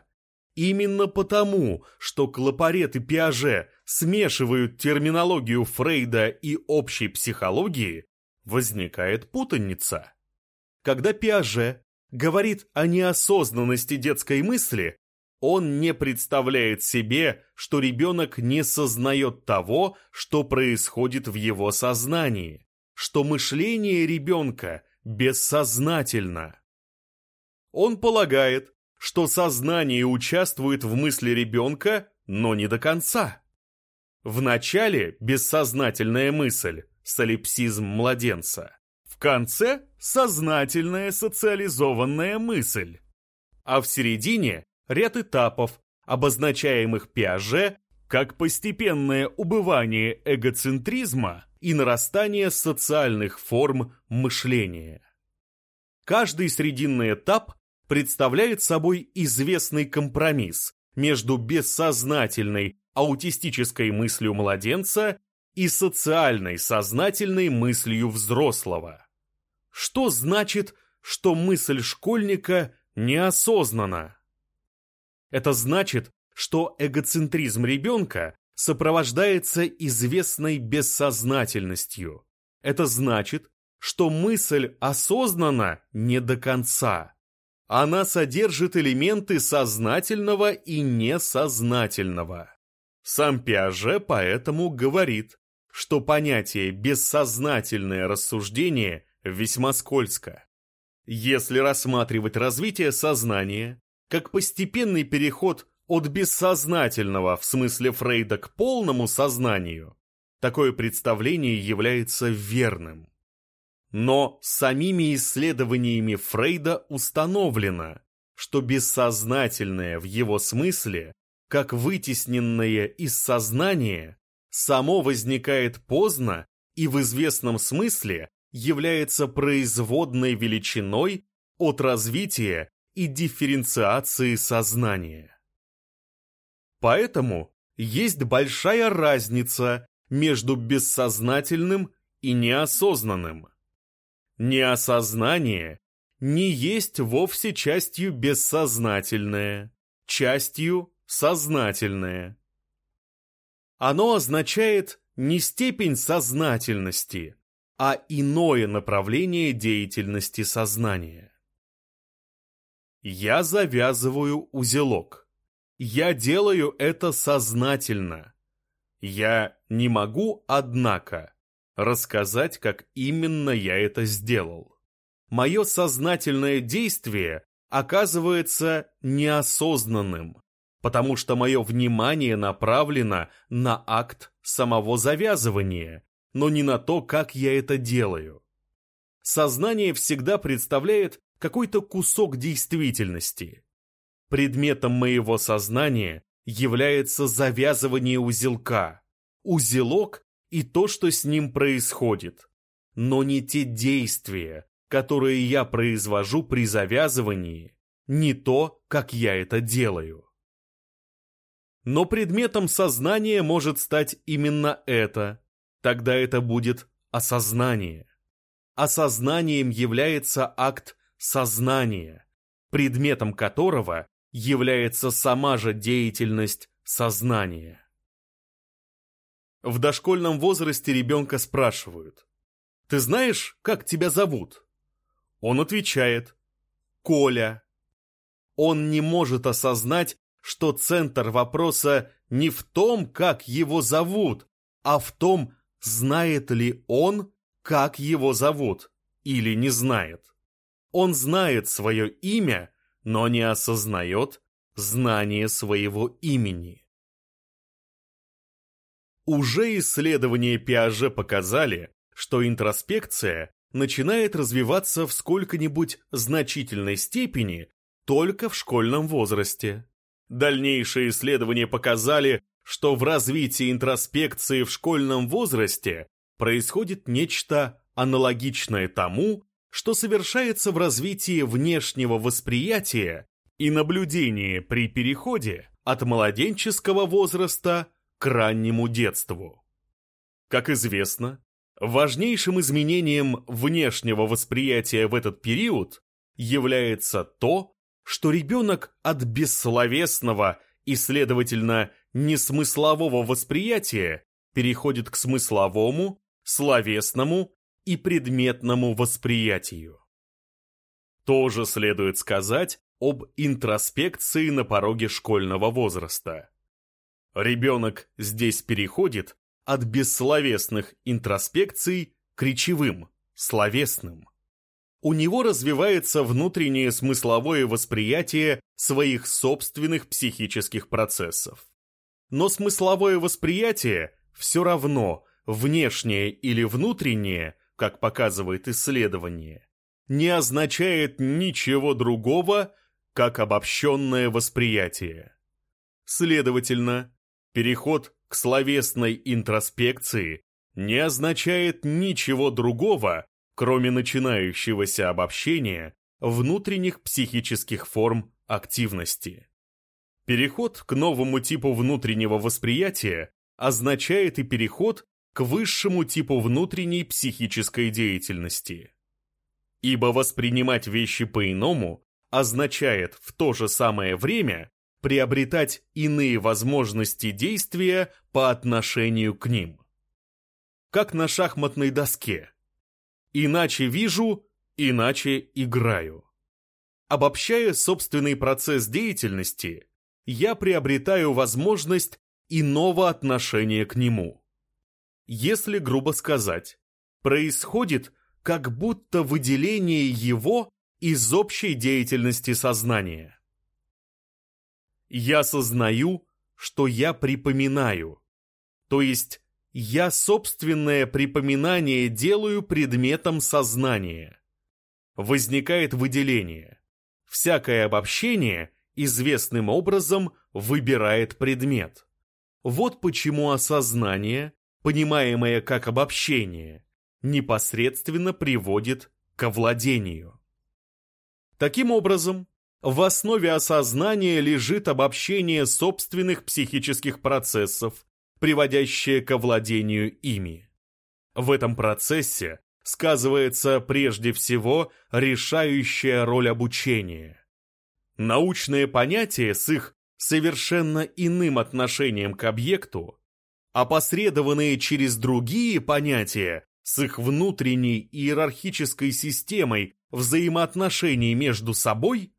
именно потому, что Клапарет и Пиаже смешивают терминологию Фрейда и общей психологии, возникает путаница. Когда Пиаже говорит о неосознанности детской мысли, он не представляет себе, что ребенок не сознает того, что происходит в его сознании, что мышление ребенка бессознательно. Он полагает, что сознание участвует в мысли ребенка, но не до конца. Вначале бессознательная мысль, солипсизм младенца. В конце сознательная социализованная мысль. А в середине ряд этапов, обозначаемых Пиаже как постепенное убывание эгоцентризма и нарастание социальных форм мышления. Каждый срединный этап представляет собой известный компромисс между бессознательной аутистической мыслью младенца и социальной сознательной мыслью взрослого. Что значит, что мысль школьника неосознанна? Это значит, что эгоцентризм ребенка сопровождается известной бессознательностью. Это значит, что мысль осознанна не до конца. Она содержит элементы сознательного и несознательного. Сам Пиаже поэтому говорит, что понятие «бессознательное рассуждение» весьма скользко. Если рассматривать развитие сознания как постепенный переход от бессознательного в смысле Фрейда к полному сознанию, такое представление является верным. Но самими исследованиями Фрейда установлено, что бессознательное в его смысле, как вытесненное из сознания, само возникает поздно и в известном смысле является производной величиной от развития и дифференциации сознания. Поэтому есть большая разница между бессознательным и неосознанным. Неосознание не есть вовсе частью бессознательное, частью сознательное. Оно означает не степень сознательности, а иное направление деятельности сознания. Я завязываю узелок. Я делаю это сознательно. Я не могу, однако, рассказать, как именно я это сделал. Мое сознательное действие оказывается неосознанным, потому что мое внимание направлено на акт самого завязывания, но не на то, как я это делаю. Сознание всегда представляет какой-то кусок действительности. Предметом моего сознания является завязывание узелка, узелок и то, что с ним происходит, но не те действия, которые я произвожу при завязывании, не то, как я это делаю. Но предметом сознания может стать именно это, тогда это будет осознание. Осознанием является акт сознания, предметом которого является сама же деятельность сознания. В дошкольном возрасте ребенка спрашивают, «Ты знаешь, как тебя зовут?» Он отвечает, «Коля». Он не может осознать, что центр вопроса не в том, как его зовут, а в том, знает ли он, как его зовут, или не знает. Он знает свое имя, но не осознает знание своего имени. Уже исследования Пиаже показали, что интроспекция начинает развиваться в сколько-нибудь значительной степени только в школьном возрасте. Дальнейшие исследования показали, что в развитии интроспекции в школьном возрасте происходит нечто аналогичное тому, что совершается в развитии внешнего восприятия и наблюдения при переходе от младенческого возраста к раннему детству. Как известно, важнейшим изменением внешнего восприятия в этот период является то, что ребенок от бессловесного и, следовательно, несмыслового восприятия переходит к смысловому, словесному и предметному восприятию. Тоже следует сказать об интроспекции на пороге школьного возраста. Ребенок здесь переходит от бессловесных интроспекций к речевым, словесным. У него развивается внутреннее смысловое восприятие своих собственных психических процессов. Но смысловое восприятие все равно, внешнее или внутреннее, как показывает исследование, не означает ничего другого, как обобщенное восприятие. Следовательно, переход к словесной интроспекции не означает ничего другого, кроме начинающегося обобщения внутренних психических форм активности. Переход к новому типу внутреннего восприятия означает и переход к высшему типу внутренней психической деятельности. Ибо воспринимать вещи по-иному означает в то же самое время приобретать иные возможности действия по отношению к ним. Как на шахматной доске. Иначе вижу, иначе играю. Обобщая собственный процесс деятельности, я приобретаю возможность иного отношения к нему. Если грубо сказать, происходит как будто выделение его из общей деятельности сознания. Я сознаю, что я припоминаю, то есть я собственное припоминание делаю предметом сознания. Возникает выделение. Всякое обобщение известным образом выбирает предмет. Вот почему осознание, понимаемое как обобщение, непосредственно приводит к овладению. Таким образом, в основе осознания лежит обобщение собственных психических процессов, приводящее к овладению ими. В этом процессе сказывается прежде всего решающая роль обучения. Научные понятия с их совершенно иным отношением к объекту, опосредованные через другие понятия с их внутренней иерархической системой взаимоотношений между собой,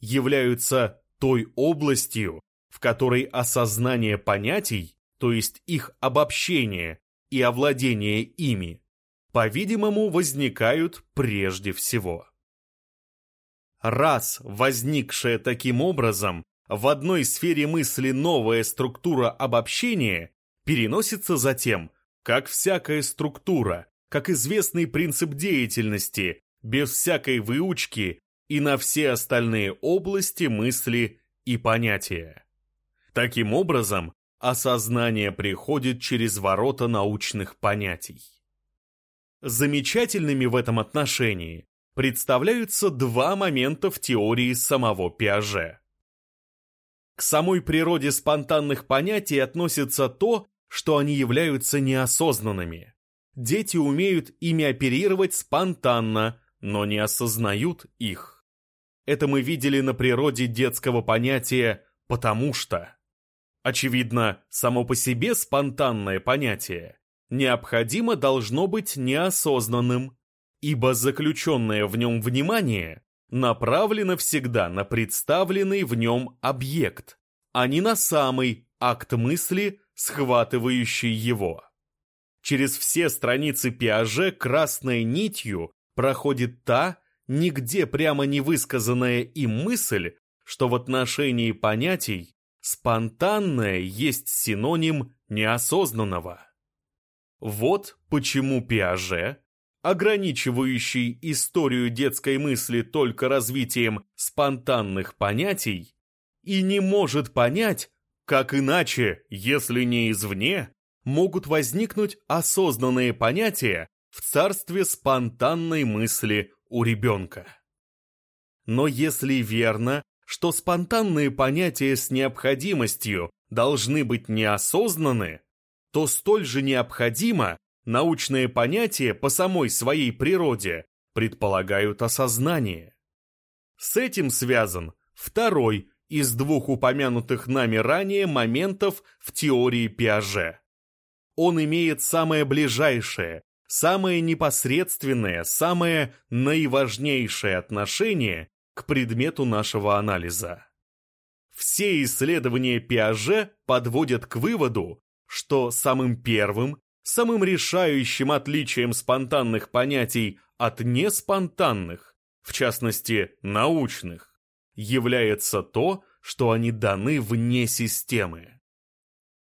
являются той областью, в которой осознание понятий, то есть их обобщение и овладение ими, по-видимому, возникают прежде всего. Раз возникшее таким образом в одной сфере мысли новая структура обобщения переносится затем, как всякая структура, как известный принцип деятельности, без всякой выучки и на все остальные области мысли и понятия. Таким образом, осознание приходит через ворота научных понятий. Замечательными в этом отношении представляются два момента в теории самого Пиаже. К самой природе спонтанных понятий относится то, что они являются неосознанными. Дети умеют ими оперировать спонтанно, но не осознают их. Это мы видели на природе детского понятия «потому что». Очевидно, само по себе спонтанное понятие необходимо должно быть неосознанным, ибо заключенное в нем внимание направлено всегда на представленный в нем объект, а не на самый акт мысли, схватывающий его. Через все страницы Пиаже красной нитью проходит та, нигде прямо не высказанная им мысль, что в отношении понятий спонтанное есть синоним неосознанного. Вот почему Пиаже, ограничивающий историю детской мысли только развитием спонтанных понятий, и не может понять, как иначе, если не извне, могут возникнуть осознанные понятия в царстве спонтанной мысли у ребенка. Но если верно, что спонтанные понятия с необходимостью должны быть неосознаны, то столь же необходимо научные понятия по самой своей природе предполагают осознание. С этим связан второй из двух упомянутых нами ранее моментов в теории Пиаже. Он имеет самое ближайшее, самое непосредственное, самое наиважнейшее отношение к предмету нашего анализа. Все исследования Пиаже подводят к выводу, что самым первым, самым решающим отличием спонтанных понятий от неспонтанных, в частности научных, является то, что они даны вне системы.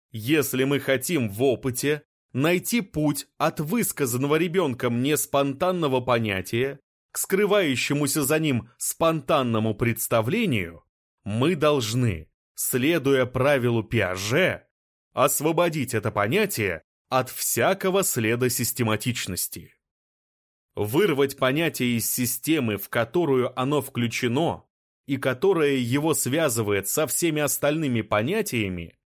Если мы хотим в опыте найти путь от высказанного ребенком неспонтанного понятия скрывающемуся за ним спонтанному представлению, мы должны, следуя правилу Пиаже, освободить это понятие от всякого следа систематичности. Вырвать понятие из системы, в которую оно включено, и которая его связывает со всеми остальными понятиями,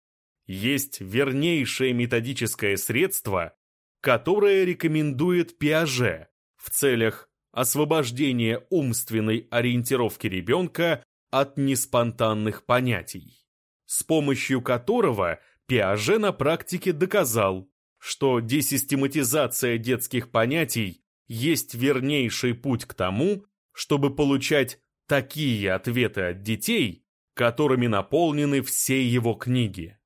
есть вернейшее методическое средство, которое рекомендует Пиаже в целях освобождения умственной ориентировки ребенка от неспонтанных понятий, с помощью которого Пиаже на практике доказал, что десистематизация детских понятий есть вернейший путь к тому, чтобы получать такие ответы от детей, которыми наполнены все его книги.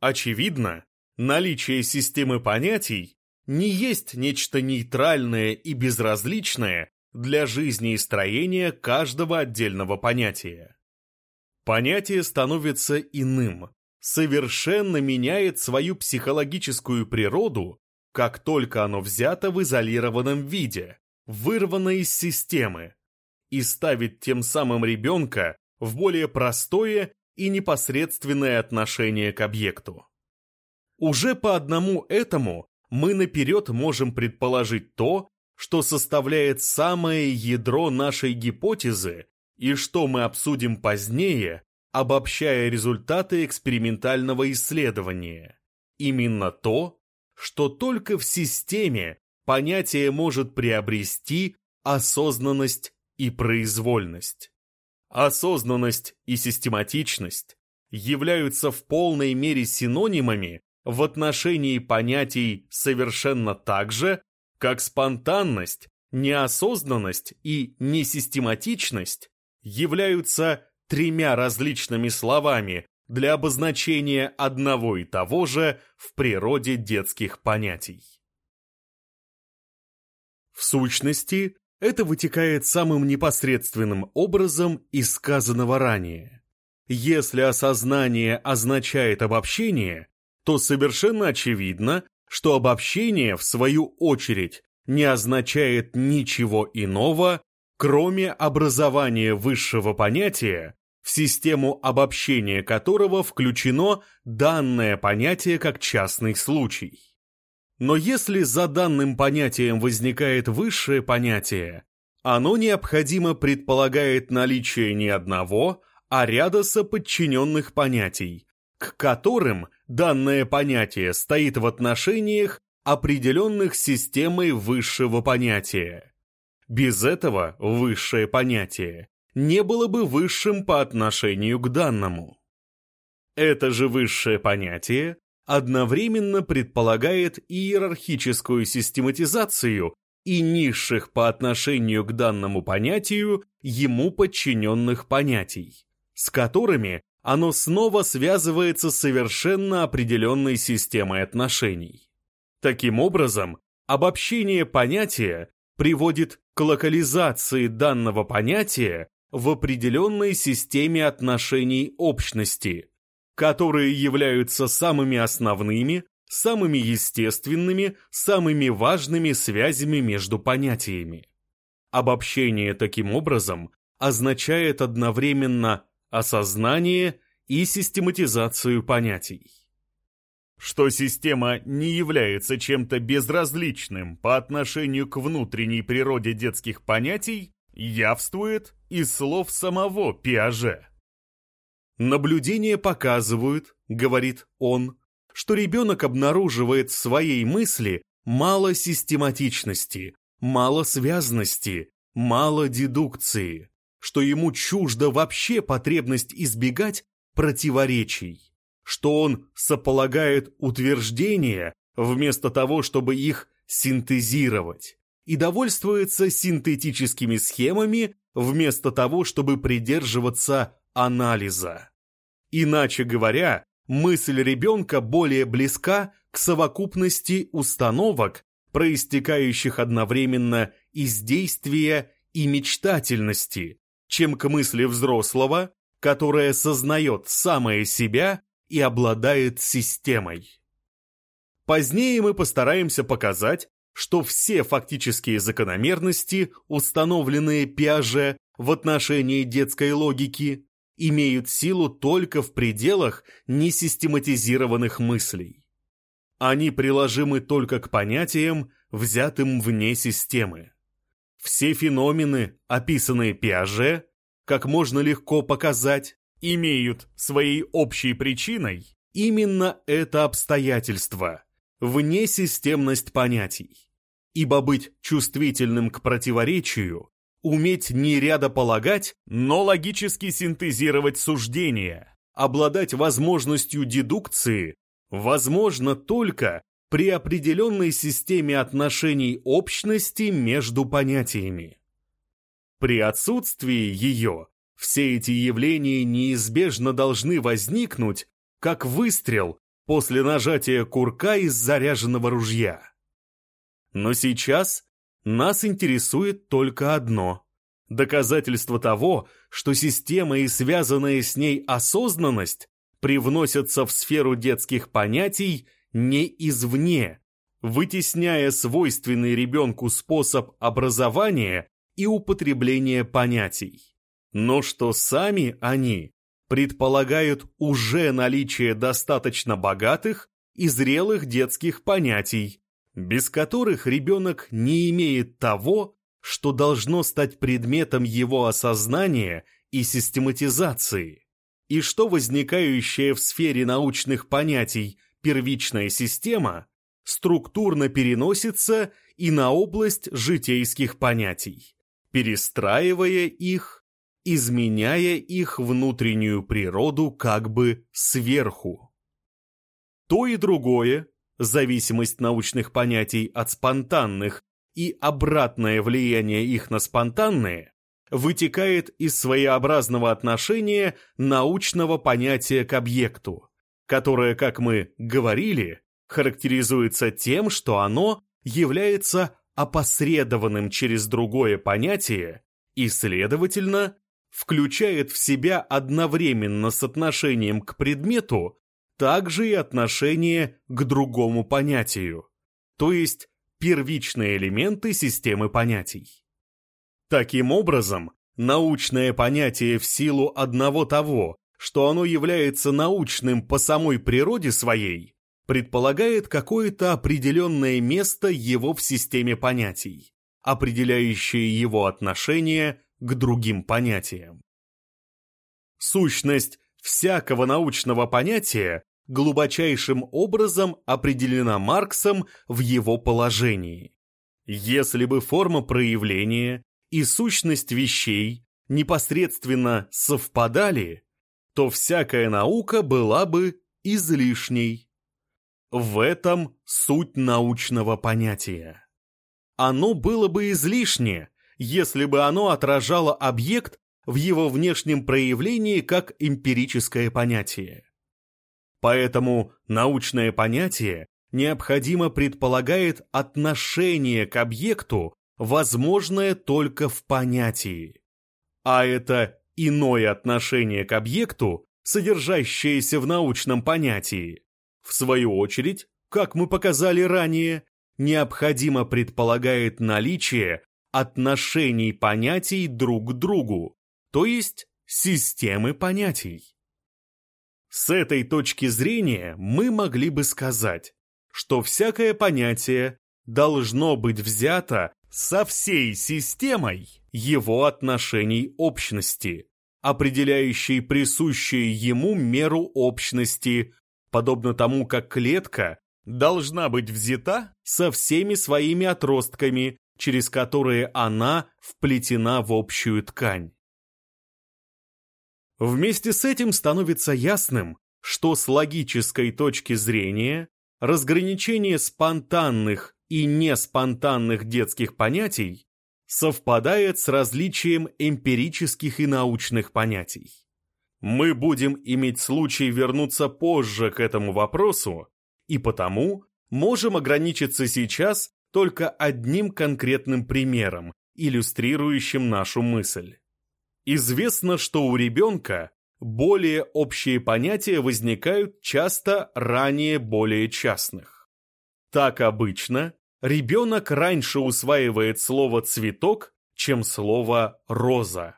Очевидно, наличие системы понятий не есть нечто нейтральное и безразличное для жизни и строения каждого отдельного понятия. Понятие становится иным, совершенно меняет свою психологическую природу, как только оно взято в изолированном виде, вырвано из системы, и ставит тем самым ребенка в более простое и непосредственное отношение к объекту. Уже по одному этому мы наперед можем предположить то, что составляет самое ядро нашей гипотезы и что мы обсудим позднее, обобщая результаты экспериментального исследования. Именно то, что только в системе понятие может приобрести осознанность и произвольность. Осознанность и систематичность являются в полной мере синонимами в отношении понятий совершенно так же, как спонтанность, неосознанность и несистематичность являются тремя различными словами для обозначения одного и того же в природе детских понятий. В сущности, это вытекает самым непосредственным образом из сказанного ранее. Если осознание означает обобщение, то совершенно очевидно, что обобщение, в свою очередь, не означает ничего иного, кроме образования высшего понятия, в систему обобщения которого включено данное понятие как частный случай. Но если за данным понятием возникает высшее понятие, оно необходимо предполагает наличие не одного, а ряда соподчиненных понятий, к которым данное понятие стоит в отношениях, определенных системой высшего понятия. Без этого высшее понятие не было бы высшим по отношению к данному. Это же высшее понятие одновременно предполагает иерархическую систематизацию и низших по отношению к данному понятию ему подчиненных понятий с которыми оно снова связывается с совершенно определенной системой отношений. Таким образом, обобщение понятия приводит к локализации данного понятия в определенной системе отношений общности, которые являются самыми основными, самыми естественными, самыми важными связями между понятиями. Обобщение таким образом означает одновременно осознание и систематизацию понятий. Что система не является чем-то безразличным по отношению к внутренней природе детских понятий, явствует из слов самого Пиаже. Наблюдения показывают, говорит он, что ребенок обнаруживает в своей мысли мало систематичности, мало связности, мало дедукции что ему чужда вообще потребность избегать противоречий, что он сополагает утверждения вместо того, чтобы их синтезировать, и довольствуется синтетическими схемами вместо того, чтобы придерживаться анализа. Иначе говоря, мысль ребенка более близка к совокупности установок, проистекающих одновременно из действия и мечтательности, чем к мысли взрослого, которое сознает самое себя и обладает системой. Позднее мы постараемся показать, что все фактические закономерности, установленные Пиаже в отношении детской логики, имеют силу только в пределах несистематизированных мыслей. Они приложимы только к понятиям, взятым вне системы. Все феномены, описанные Пиаже, как можно легко показать, имеют своей общей причиной именно это обстоятельство, внесистемность понятий. Ибо быть чувствительным к противоречию, уметь не рядополагать, но логически синтезировать суждения, обладать возможностью дедукции, возможно только при определенной системе отношений общности между понятиями. При отсутствии ее все эти явления неизбежно должны возникнуть, как выстрел после нажатия курка из заряженного ружья. Но сейчас нас интересует только одно – доказательство того, что система и связанная с ней осознанность привносятся в сферу детских понятий – не извне, вытесняя свойственный ребенку способ образования и употребления понятий. Но что сами они предполагают уже наличие достаточно богатых и зрелых детских понятий, без которых ребенок не имеет того, что должно стать предметом его осознания и систематизации, и что возникающее в сфере научных понятий первичная система структурно переносится и на область житейских понятий, перестраивая их, изменяя их внутреннюю природу как бы сверху. То и другое, зависимость научных понятий от спонтанных и обратное влияние их на спонтанные, вытекает из своеобразного отношения научного понятия к объекту, которое, как мы говорили, характеризуется тем, что оно является опосредованным через другое понятие и, следовательно, включает в себя одновременно с отношением к предмету также и отношение к другому понятию, то есть первичные элементы системы понятий. Таким образом, научное понятие в силу одного того, что оно является научным по самой природе своей, предполагает какое-то определенное место его в системе понятий, определяющее его отношение к другим понятиям. Сущность всякого научного понятия глубочайшим образом определена Марксом в его положении. Если бы форма проявления и сущность вещей непосредственно совпадали, то всякая наука была бы излишней. В этом суть научного понятия. Оно было бы излишне, если бы оно отражало объект в его внешнем проявлении как эмпирическое понятие. Поэтому научное понятие необходимо предполагает отношение к объекту, возможное только в понятии. А это иное отношение к объекту, содержащееся в научном понятии, в свою очередь, как мы показали ранее, необходимо предполагает наличие отношений понятий друг к другу, то есть системы понятий. С этой точки зрения мы могли бы сказать, что всякое понятие должно быть взято со всей системой его отношений общности, определяющей присущую ему меру общности, подобно тому, как клетка должна быть взята со всеми своими отростками, через которые она вплетена в общую ткань. Вместе с этим становится ясным, что с логической точки зрения разграничение спонтанных и неспонтанных детских понятий совпадает с различием эмпирических и научных понятий. Мы будем иметь случай вернуться позже к этому вопросу, и потому можем ограничиться сейчас только одним конкретным примером, иллюстрирующим нашу мысль. Известно, что у ребенка более общие понятия возникают часто ранее более частных. Так обычно ребенок раньше усваивает слово «цветок», чем слово «роза».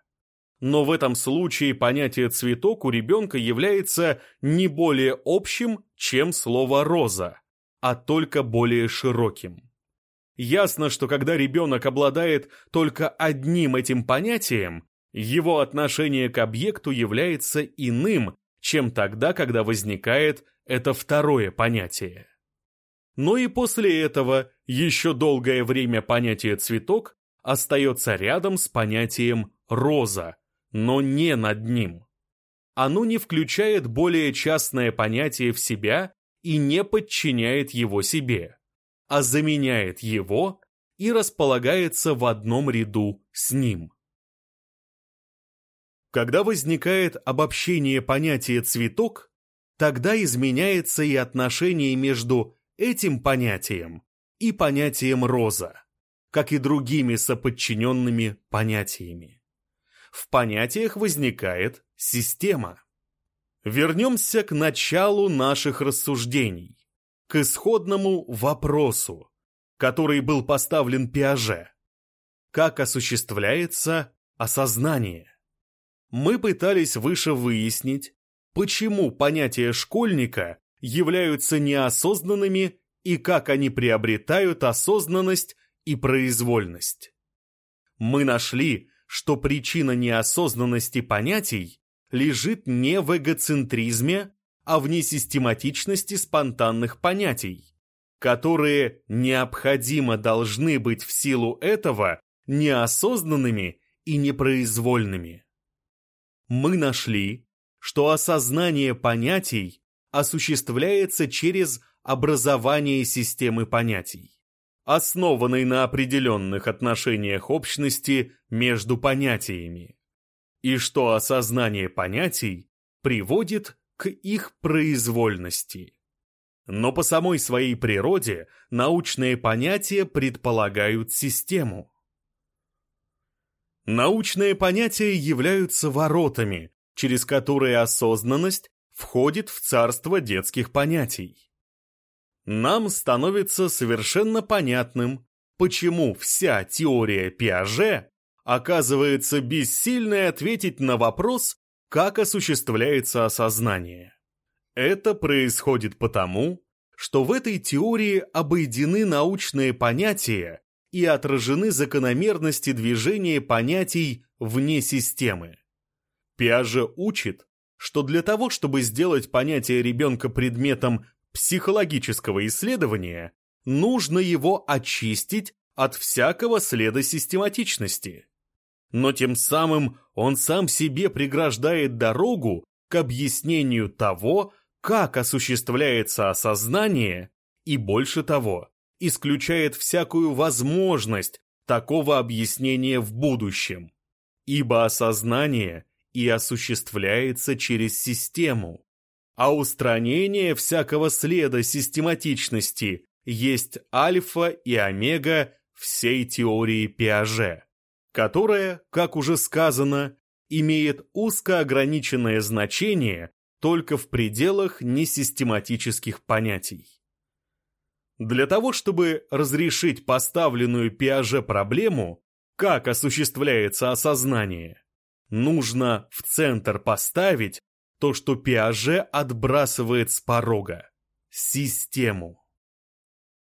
Но в этом случае понятие «цветок» у ребенка является не более общим, чем слово «роза», а только более широким. Ясно, что когда ребенок обладает только одним этим понятием, его отношение к объекту является иным, чем тогда, когда возникает это второе понятие. Но и после этого еще долгое время понятие «цветок» остается рядом с понятием «роза», но не над ним. Оно не включает более частное понятие в себя и не подчиняет его себе, а заменяет его и располагается в одном ряду с ним. Когда возникает обобщение понятия «цветок», тогда изменяется и отношение между этим понятием и понятием «роза», как и другими соподчиненными понятиями. В понятиях возникает система. Вернемся к началу наших рассуждений, к исходному вопросу, который был поставлен Пиаже. Как осуществляется осознание? мы пытались выше выяснить, почему понятия школьника являются неосознанными и как они приобретают осознанность и произвольность. Мы нашли, что причина неосознанности понятий лежит не в эгоцентризме, а в несистематичности спонтанных понятий, которые необходимо должны быть в силу этого неосознанными и непроизвольными мы нашли, что осознание понятий осуществляется через образование системы понятий, основанной на определенных отношениях общности между понятиями, и что осознание понятий приводит к их произвольности. Но по самой своей природе научные понятия предполагают систему. Научные понятия являются воротами, через которые осознанность входит в царство детских понятий. Нам становится совершенно понятным, почему вся теория Пиаже оказывается бессильной ответить на вопрос, как осуществляется осознание. Это происходит потому, что в этой теории обойдены научные понятия и отражены закономерности движения понятий вне системы. Пиаже учит, что для того, чтобы сделать понятие ребенка предметом психологического исследования, нужно его очистить от всякого следа систематичности. Но тем самым он сам себе преграждает дорогу к объяснению того, как осуществляется осознание, и больше того, исключает всякую возможность такого объяснения в будущем. Ибо осознание и осуществляется через систему, а устранение всякого следа систематичности есть альфа и омега всей теории Пиаже, которая, как уже сказано, имеет узкоограниченное значение только в пределах несистематических понятий. Для того, чтобы разрешить поставленную Пиаже проблему, как осуществляется осознание, нужно в центр поставить то, что Пиаже отбрасывает с порога – систему.